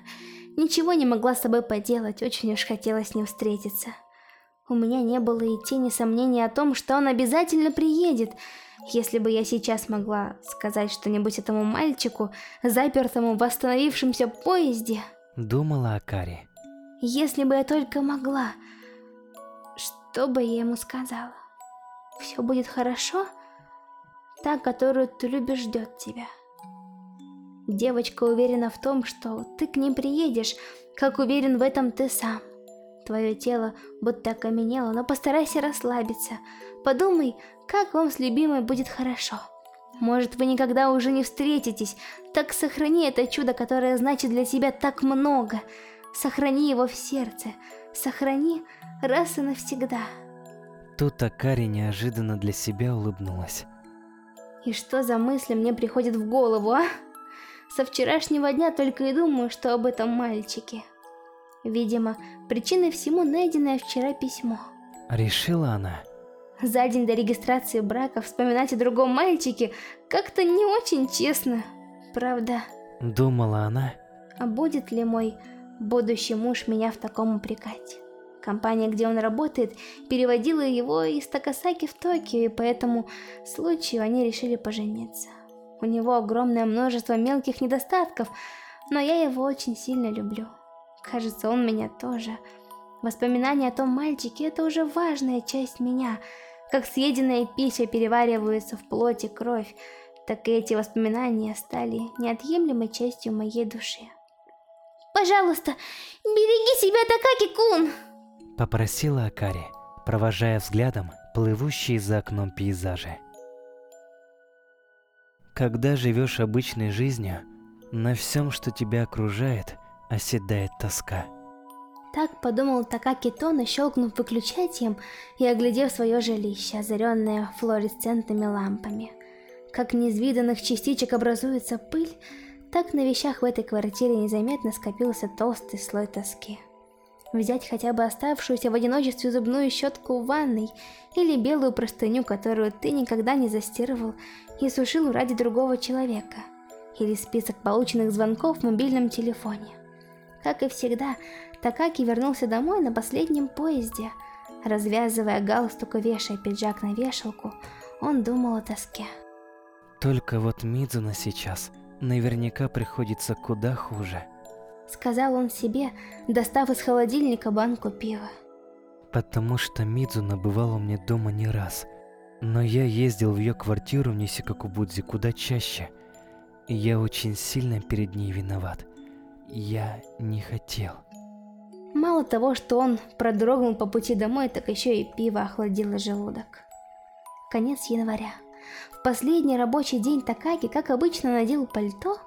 Ничего не могла с собой поделать, очень уж хотелось с ним встретиться. У меня не было и тени сомнений о том, что он обязательно приедет. Если бы я сейчас могла сказать что-нибудь этому мальчику, запертому в остановившемся поезде... Думала Акари. Если бы я только могла, что бы я ему сказала? Все будет хорошо? Та, которую ты любишь, ждет тебя. Девочка уверена в том, что ты к ним приедешь, как уверен в этом ты сам. Твое тело будто окаменело, но постарайся расслабиться. Подумай, как вам с любимой будет хорошо. Может, вы никогда уже не встретитесь, так сохрани это чудо, которое значит для тебя так много. Сохрани его в сердце, сохрани раз и навсегда. Тут Акари неожиданно для себя улыбнулась. И что за мысли мне приходят в голову, а? Со вчерашнего дня только и думаю, что об этом мальчике. Видимо, причиной всему найденное вчера письмо. Решила она. За день до регистрации брака вспоминать о другом мальчике как-то не очень честно, правда? Думала она. А будет ли мой будущий муж меня в таком упрекать? Компания, где он работает, переводила его из Такасаки в Токио, и по этому случаю они решили пожениться. У него огромное множество мелких недостатков, но я его очень сильно люблю. Кажется, он меня тоже. Воспоминания о том мальчике – это уже важная часть меня. Как съеденная пища переваривается в плоти кровь, так и эти воспоминания стали неотъемлемой частью моей души. «Пожалуйста, береги себя, Такаки-кун!» Попросила Акари, провожая взглядом плывущие за окном пейзажи. Когда живешь обычной жизнью, на всем, что тебя окружает, оседает тоска. Так подумал Такаки Тона, щелкнув выключателем и оглядев свое жилище, озаренное флуоресцентными лампами. Как не из виданных частичек образуется пыль, так на вещах в этой квартире незаметно скопился толстый слой тоски. Взять хотя бы оставшуюся в одиночестве зубную щетку в ванной или белую простыню, которую ты никогда не застирывал и сушил ради другого человека, или список полученных звонков в мобильном телефоне. Как и всегда, Такаки вернулся домой на последнем поезде. Развязывая галстук и вешая пиджак на вешалку, он думал о тоске. Только вот Мидзуна сейчас наверняка приходится куда хуже. Сказал он себе, достав из холодильника банку пива. Потому что Мидзуна бывала у меня дома не раз. Но я ездил в ее квартиру в Нисикакубудзе куда чаще. И я очень сильно перед ней виноват. Я не хотел. Мало того, что он продрогнул по пути домой, так еще и пиво охладило желудок. Конец января. В последний рабочий день Такаги, как обычно, надел пальто,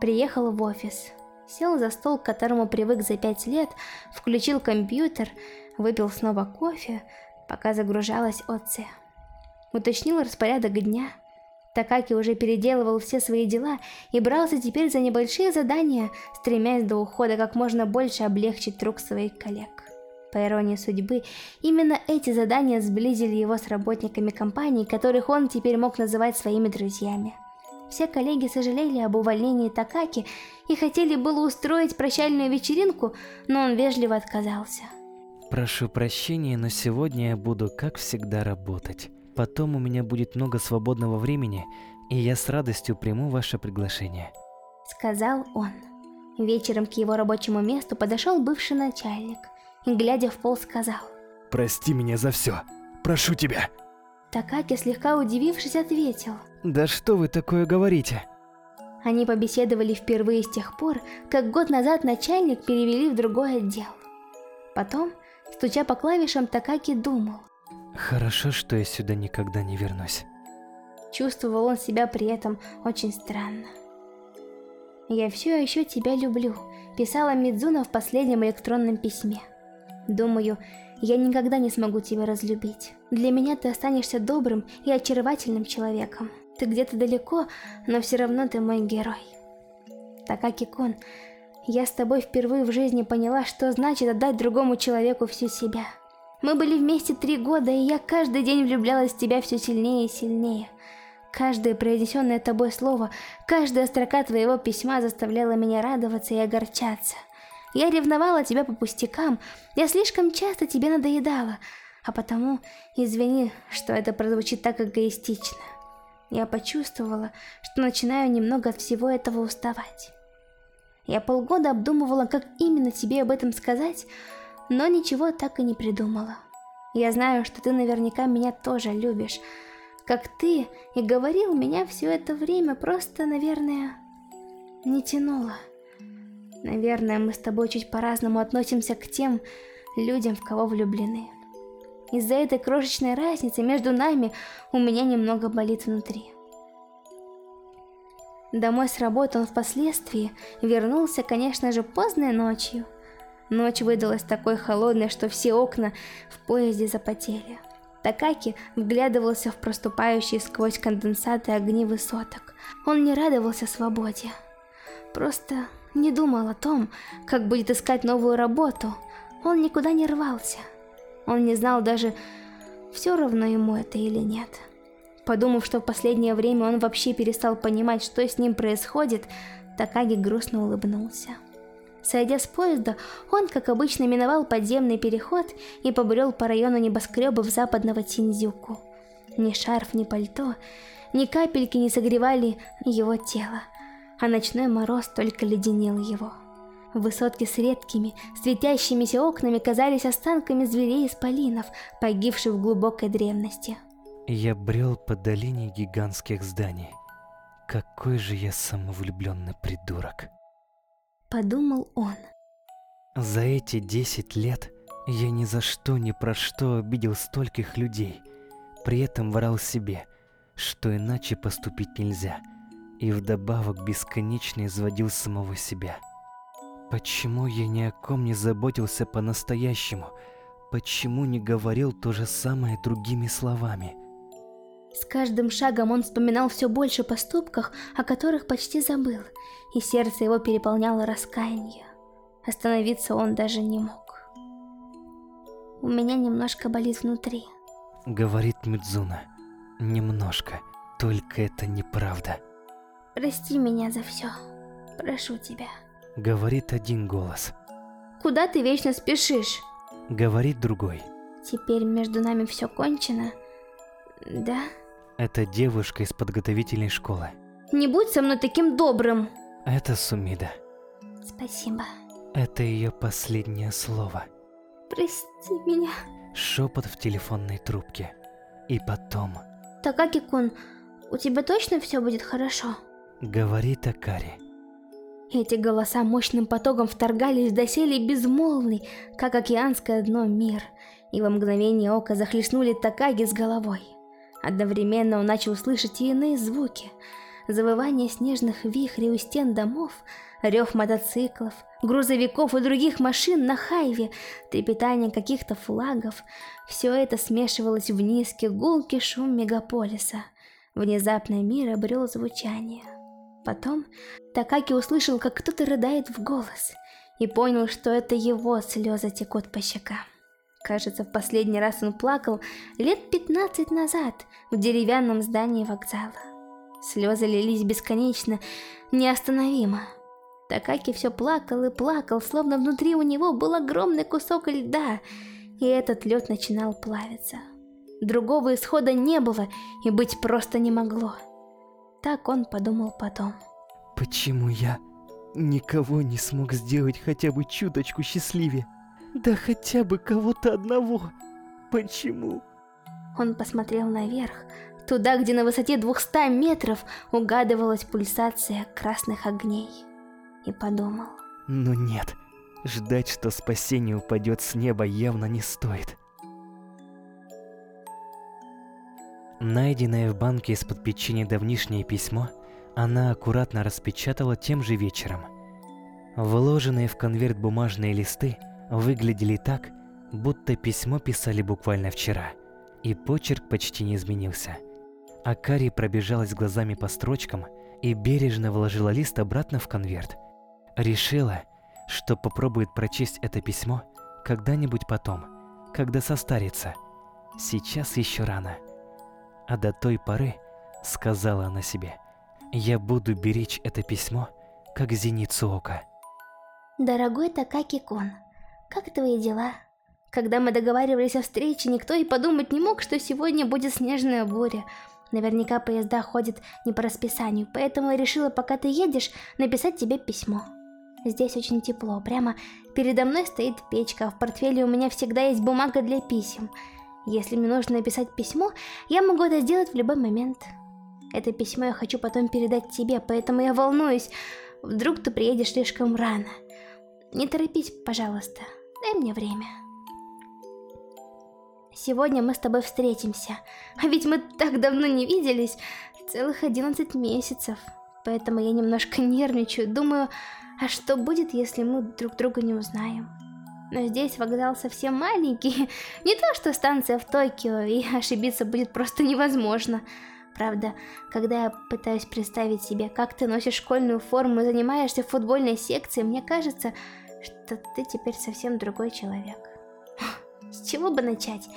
приехал в офис. Сел за стол, к которому привык за пять лет, включил компьютер, выпил снова кофе, пока загружалась ОЦ. Уточнил распорядок дня. Такаки уже переделывал все свои дела и брался теперь за небольшие задания, стремясь до ухода как можно больше облегчить труд своих коллег. По иронии судьбы, именно эти задания сблизили его с работниками компании, которых он теперь мог называть своими друзьями. Все коллеги сожалели об увольнении Такаки и хотели было устроить прощальную вечеринку, но он вежливо отказался. Прошу прощения, но сегодня я буду, как всегда, работать. Потом у меня будет много свободного времени, и я с радостью приму ваше приглашение. Сказал он. Вечером к его рабочему месту подошел бывший начальник и, глядя в пол, сказал. Прости меня за все. Прошу тебя. Такаки, слегка удивившись, ответил. Да что вы такое говорите? Они побеседовали впервые с тех пор, как год назад начальник перевели в другой отдел. Потом, стуча по клавишам, Такаки думал. Хорошо, что я сюда никогда не вернусь. Чувствовал он себя при этом очень странно. «Я все еще тебя люблю», — писала Мидзуна в последнем электронном письме. «Думаю, я никогда не смогу тебя разлюбить. Для меня ты останешься добрым и очаровательным человеком. Ты где-то далеко, но все равно ты мой герой. Такаки-кун, я с тобой впервые в жизни поняла, что значит отдать другому человеку всю себя. Мы были вместе три года, и я каждый день влюблялась в тебя все сильнее и сильнее. Каждое произнесенное тобой слово, каждая строка твоего письма заставляла меня радоваться и огорчаться. Я ревновала тебя по пустякам, я слишком часто тебе надоедала, а потому извини, что это прозвучит так эгоистично. Я почувствовала, что начинаю немного от всего этого уставать. Я полгода обдумывала, как именно тебе об этом сказать, но ничего так и не придумала. Я знаю, что ты наверняка меня тоже любишь, как ты и говорил, меня все это время просто, наверное, не тянуло. Наверное, мы с тобой чуть по-разному относимся к тем людям, в кого влюблены. Из-за этой крошечной разницы между нами у меня немного болит внутри. Домой с работы он впоследствии вернулся, конечно же, поздной ночью. Ночь выдалась такой холодной, что все окна в поезде запотели. Такаки вглядывался в проступающие сквозь конденсаты огни высоток. Он не радовался свободе. Просто не думал о том, как будет искать новую работу. Он никуда не рвался. Он не знал даже, все равно ему это или нет. Подумав, что в последнее время он вообще перестал понимать, что с ним происходит, Такаги грустно улыбнулся. Сойдя с поезда, он, как обычно, миновал подземный переход и побрел по району небоскребов западного Тинзюку. Ни шарф, ни пальто, ни капельки не согревали его тело а ночной мороз только леденил его. Высотки с редкими, светящимися окнами казались останками зверей исполинов, погибших в глубокой древности. Я брел по долине гигантских зданий. Какой же я самовлюбленный придурок. Подумал он. За эти десять лет я ни за что, ни про что обидел стольких людей. При этом врал себе, что иначе поступить нельзя – и вдобавок бесконечно изводил самого себя. Почему я ни о ком не заботился по-настоящему? Почему не говорил то же самое другими словами? С каждым шагом он вспоминал все больше поступках, о которых почти забыл, и сердце его переполняло раскаяние. Остановиться он даже не мог. У меня немножко болит внутри. Говорит Мидзуна. Немножко. Только это неправда. Прости меня за все. Прошу тебя. Говорит один голос. куда ты вечно спешишь? Говорит другой. Теперь между нами все кончено? Да? Это девушка из подготовительной школы. Не будь со мной таким добрым. Это Сумида. Спасибо. Это ее последнее слово. Прости меня. Шепот в телефонной трубке. И потом... Такаки-кун, у тебя точно все будет хорошо? Говорит Акари. Эти голоса мощным потоком вторгались в доселе безмолвный, как океанское дно, мир, и во мгновение ока захлестнули Такаги с головой. Одновременно он начал слышать и иные звуки. Завывание снежных вихрей у стен домов, рев мотоциклов, грузовиков и других машин на хайве, трепетание каких-то флагов. Все это смешивалось в низкий гулкий шум мегаполиса. Внезапно мир обрел звучание. Потом Такаки услышал, как кто-то рыдает в голос, и понял, что это его слезы текут по щекам. Кажется, в последний раз он плакал лет 15 назад в деревянном здании вокзала. Слезы лились бесконечно, неостановимо. Такаки все плакал и плакал, словно внутри у него был огромный кусок льда, и этот лед начинал плавиться. Другого исхода не было и быть просто не могло. Так он подумал потом. Почему я никого не смог сделать хотя бы чуточку счастливее? Да хотя бы кого-то одного. Почему? Он посмотрел наверх, туда, где на высоте 200 метров угадывалась пульсация красных огней. И подумал. Ну нет, ждать, что спасение упадет с неба явно не стоит. Найденное в банке из-под печенья давнишнее письмо, она аккуратно распечатала тем же вечером. Вложенные в конверт бумажные листы выглядели так, будто письмо писали буквально вчера, и почерк почти не изменился. Акари пробежалась глазами по строчкам и бережно вложила лист обратно в конверт. Решила, что попробует прочесть это письмо когда-нибудь потом, когда состарится. Сейчас еще рано. А до той поры, сказала она себе, я буду беречь это письмо, как зеницу ока. Дорогой Такаки-кун, как твои дела? Когда мы договаривались о встрече, никто и подумать не мог, что сегодня будет снежная буря. Наверняка поезда ходят не по расписанию, поэтому я решила, пока ты едешь, написать тебе письмо. Здесь очень тепло, прямо передо мной стоит печка, а в портфеле у меня всегда есть бумага для писем. Если мне нужно написать письмо, я могу это сделать в любой момент. Это письмо я хочу потом передать тебе, поэтому я волнуюсь. Вдруг ты приедешь слишком рано. Не торопись, пожалуйста. Дай мне время. Сегодня мы с тобой встретимся. А ведь мы так давно не виделись. Целых 11 месяцев. Поэтому я немножко нервничаю. Думаю, а что будет, если мы друг друга не узнаем? Но здесь вокзал совсем маленький. Не то, что станция в Токио, и ошибиться будет просто невозможно. Правда, когда я пытаюсь представить себе, как ты носишь школьную форму и занимаешься в футбольной секции, мне кажется, что ты теперь совсем другой человек. С чего бы начать?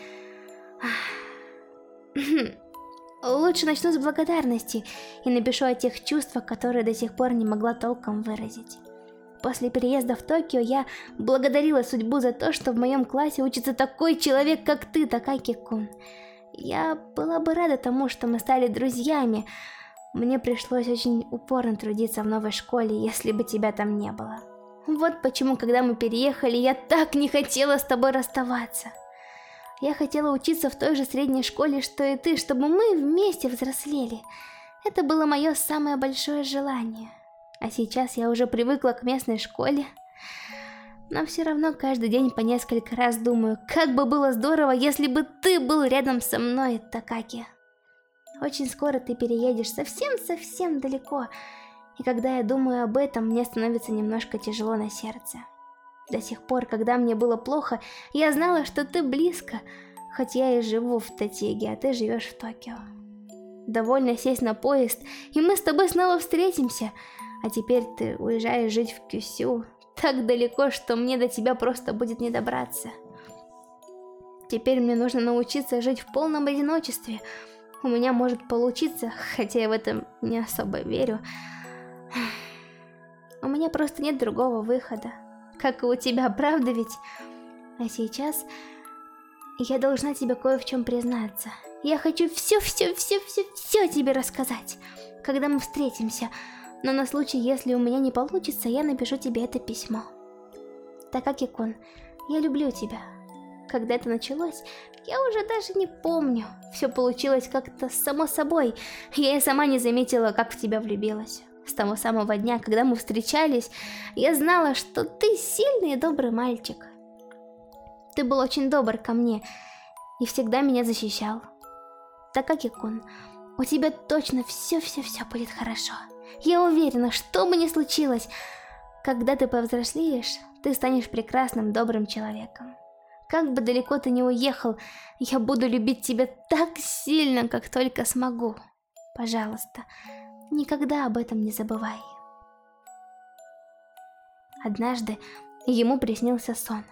Лучше начну с благодарности и напишу о тех чувствах, которые до сих пор не могла толком выразить. После переезда в Токио я благодарила судьбу за то, что в моем классе учится такой человек, как ты, Такаки-кун. Я была бы рада тому, что мы стали друзьями. Мне пришлось очень упорно трудиться в новой школе, если бы тебя там не было. Вот почему, когда мы переехали, я так не хотела с тобой расставаться. Я хотела учиться в той же средней школе, что и ты, чтобы мы вместе взрослели. Это было мое самое большое желание. А сейчас я уже привыкла к местной школе. Но все равно каждый день по несколько раз думаю, как бы было здорово, если бы ты был рядом со мной, Такаки. Очень скоро ты переедешь совсем-совсем далеко, и когда я думаю об этом, мне становится немножко тяжело на сердце. До сих пор, когда мне было плохо, я знала, что ты близко, хоть я и живу в Татеге, а ты живешь в Токио. Довольно сесть на поезд, и мы с тобой снова встретимся, а теперь ты уезжаешь жить в Кюсю, так далеко, что мне до тебя просто будет не добраться. Теперь мне нужно научиться жить в полном одиночестве. У меня может получиться, хотя я в этом не особо верю. У меня просто нет другого выхода. как и у тебя, правда ведь? А сейчас я должна тебе кое в чем признаться. Я хочу все-все-все-все-все тебе рассказать, когда мы встретимся. Но на случай, если у меня не получится, я напишу тебе это письмо. Такаки-кун, я люблю тебя. Когда это началось, я уже даже не помню. Все получилось как-то само собой. Я и сама не заметила, как в тебя влюбилась. С того самого дня, когда мы встречались, я знала, что ты сильный и добрый мальчик. Ты был очень добр ко мне и всегда меня защищал. Такаки-кун, у тебя точно все-все-все будет хорошо. Я уверена, что бы ни случилось, когда ты повзрослеешь, ты станешь прекрасным, добрым человеком. Как бы далеко ты ни уехал, я буду любить тебя так сильно, как только смогу. Пожалуйста, никогда об этом не забывай. Однажды ему приснился сон.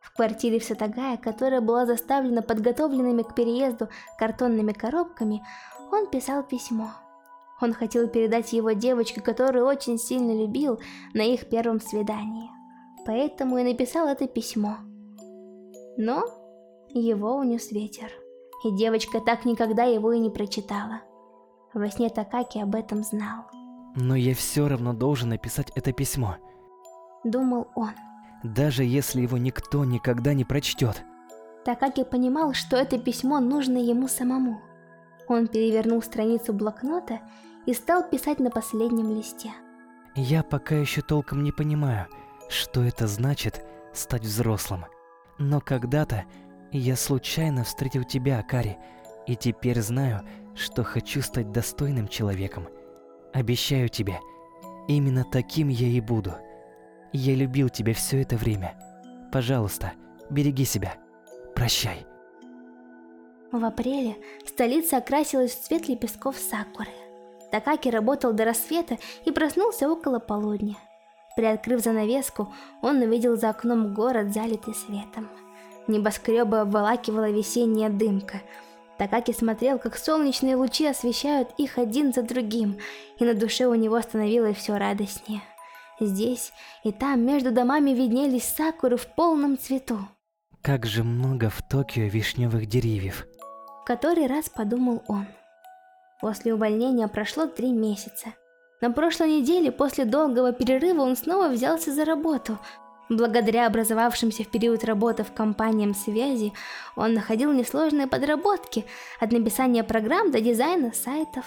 В квартире в Сатагая, которая была заставлена подготовленными к переезду картонными коробками, он писал письмо. Он хотел передать его девочке, которую очень сильно любил, на их первом свидании. Поэтому и написал это письмо. Но его унес ветер, и девочка так никогда его и не прочитала. Во сне Такаки об этом знал. Но я все равно должен написать это письмо. Думал он. Даже если его никто никогда не прочтет. Такаки понимал, что это письмо нужно ему самому. Он перевернул страницу блокнота и стал писать на последнем листе. Я пока еще толком не понимаю, что это значит стать взрослым. Но когда-то я случайно встретил тебя, Акари, и теперь знаю, что хочу стать достойным человеком. Обещаю тебе, именно таким я и буду. Я любил тебя все это время. Пожалуйста, береги себя. Прощай. В апреле столица окрасилась в цвет лепестков сакуры. Такаки работал до рассвета и проснулся около полудня. Приоткрыв занавеску, он увидел за окном город, залитый светом. Небоскребы обволакивала весенняя дымка. Такаки смотрел, как солнечные лучи освещают их один за другим, и на душе у него становилось все радостнее. Здесь и там между домами виднелись сакуры в полном цвету. Как же много в Токио вишневых деревьев. Который раз подумал он. После увольнения прошло три месяца. На прошлой неделе, после долгого перерыва, он снова взялся за работу. Благодаря образовавшимся в период работы в компаниям связи, он находил несложные подработки от написания программ до дизайна сайтов.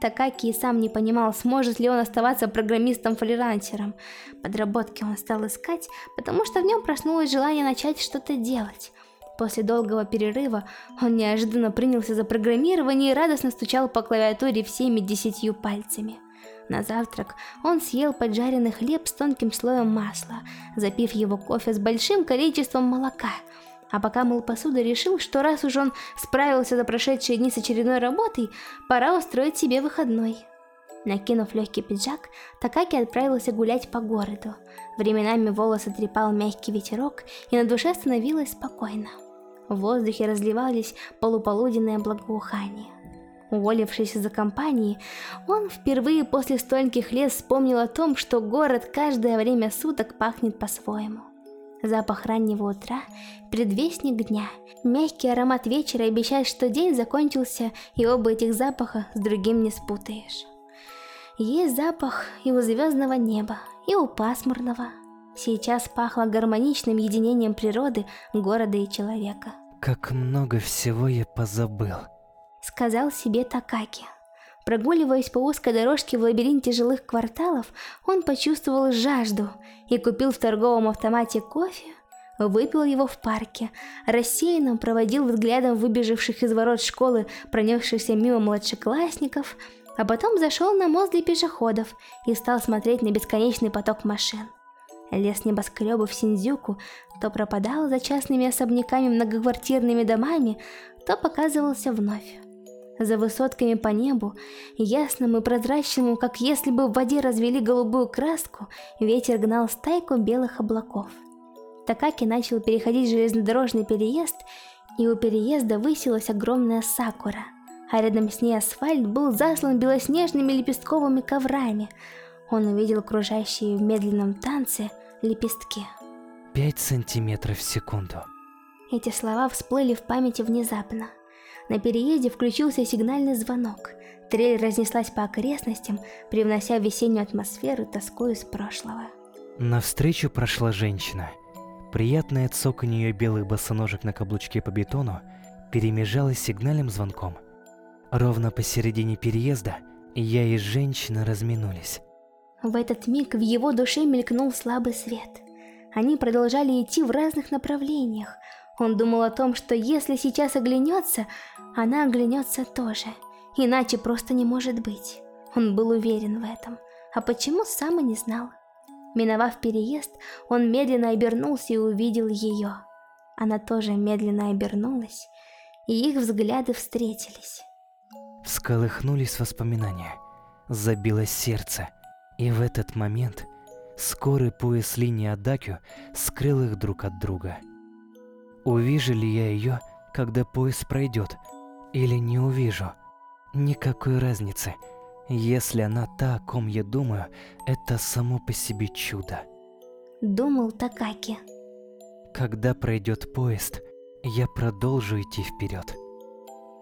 Такаки и сам не понимал, сможет ли он оставаться программистом-фрилансером. Подработки он стал искать, потому что в нем проснулось желание начать что-то делать. После долгого перерыва он неожиданно принялся за программирование и радостно стучал по клавиатуре всеми десятью пальцами. На завтрак он съел поджаренный хлеб с тонким слоем масла, запив его кофе с большим количеством молока – а пока мыл посуду, решил, что раз уж он справился за прошедшие дни с очередной работой, пора устроить себе выходной. Накинув легкий пиджак, Такаки отправился гулять по городу. Временами волосы трепал мягкий ветерок, и на душе становилось спокойно. В воздухе разливались полуполуденные благоухания. Уволившись из-за компании, он впервые после стольких лет вспомнил о том, что город каждое время суток пахнет по-своему. Запах раннего утра, предвестник дня, мягкий аромат вечера обещает, что день закончился, и оба этих запаха с другим не спутаешь. Есть запах и у звездного неба, и у пасмурного. Сейчас пахло гармоничным единением природы, города и человека. Как много всего я позабыл. Сказал себе Такаки. Прогуливаясь по узкой дорожке в лабиринте жилых кварталов, он почувствовал жажду и купил в торговом автомате кофе, выпил его в парке, рассеянно проводил взглядом выбежавших из ворот школы пронесшихся мимо младшеклассников, а потом зашел на мост для пешеходов и стал смотреть на бесконечный поток машин. Лес небоскребов Синдзюку то пропадал за частными особняками многоквартирными домами, то показывался вновь. За высотками по небу, ясному и прозрачному, как если бы в воде развели голубую краску, ветер гнал стайку белых облаков. Такаки начал переходить железнодорожный переезд, и у переезда высилась огромная сакура, а рядом с ней асфальт был заслан белоснежными лепестковыми коврами. Он увидел окружающие в медленном танце лепестке. Пять сантиметров в секунду. Эти слова всплыли в памяти внезапно. На переезде включился сигнальный звонок. Трель разнеслась по окрестностям, привнося весеннюю атмосферу тоску из прошлого. Навстречу прошла женщина. Приятное цоканье ее белых босоножек на каблучке по бетону перемежалось сигнальным звонком. Ровно посередине переезда я и женщина разминулись. В этот миг в его душе мелькнул слабый свет. Они продолжали идти в разных направлениях. Он думал о том, что если сейчас оглянется, она оглянется тоже. Иначе просто не может быть. Он был уверен в этом. А почему, сам и не знал. Миновав переезд, он медленно обернулся и увидел ее. Она тоже медленно обернулась, и их взгляды встретились. Всколыхнулись воспоминания, забилось сердце, и в этот момент скорый пояс линии Адакю скрыл их друг от друга. Увижу ли я ее, когда пояс пройдет, или не увижу? Никакой разницы. Если она та, о ком я думаю, это само по себе чудо. Думал Такаки. Когда пройдет поезд, я продолжу идти вперед.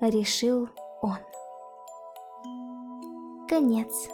Решил он. Конец.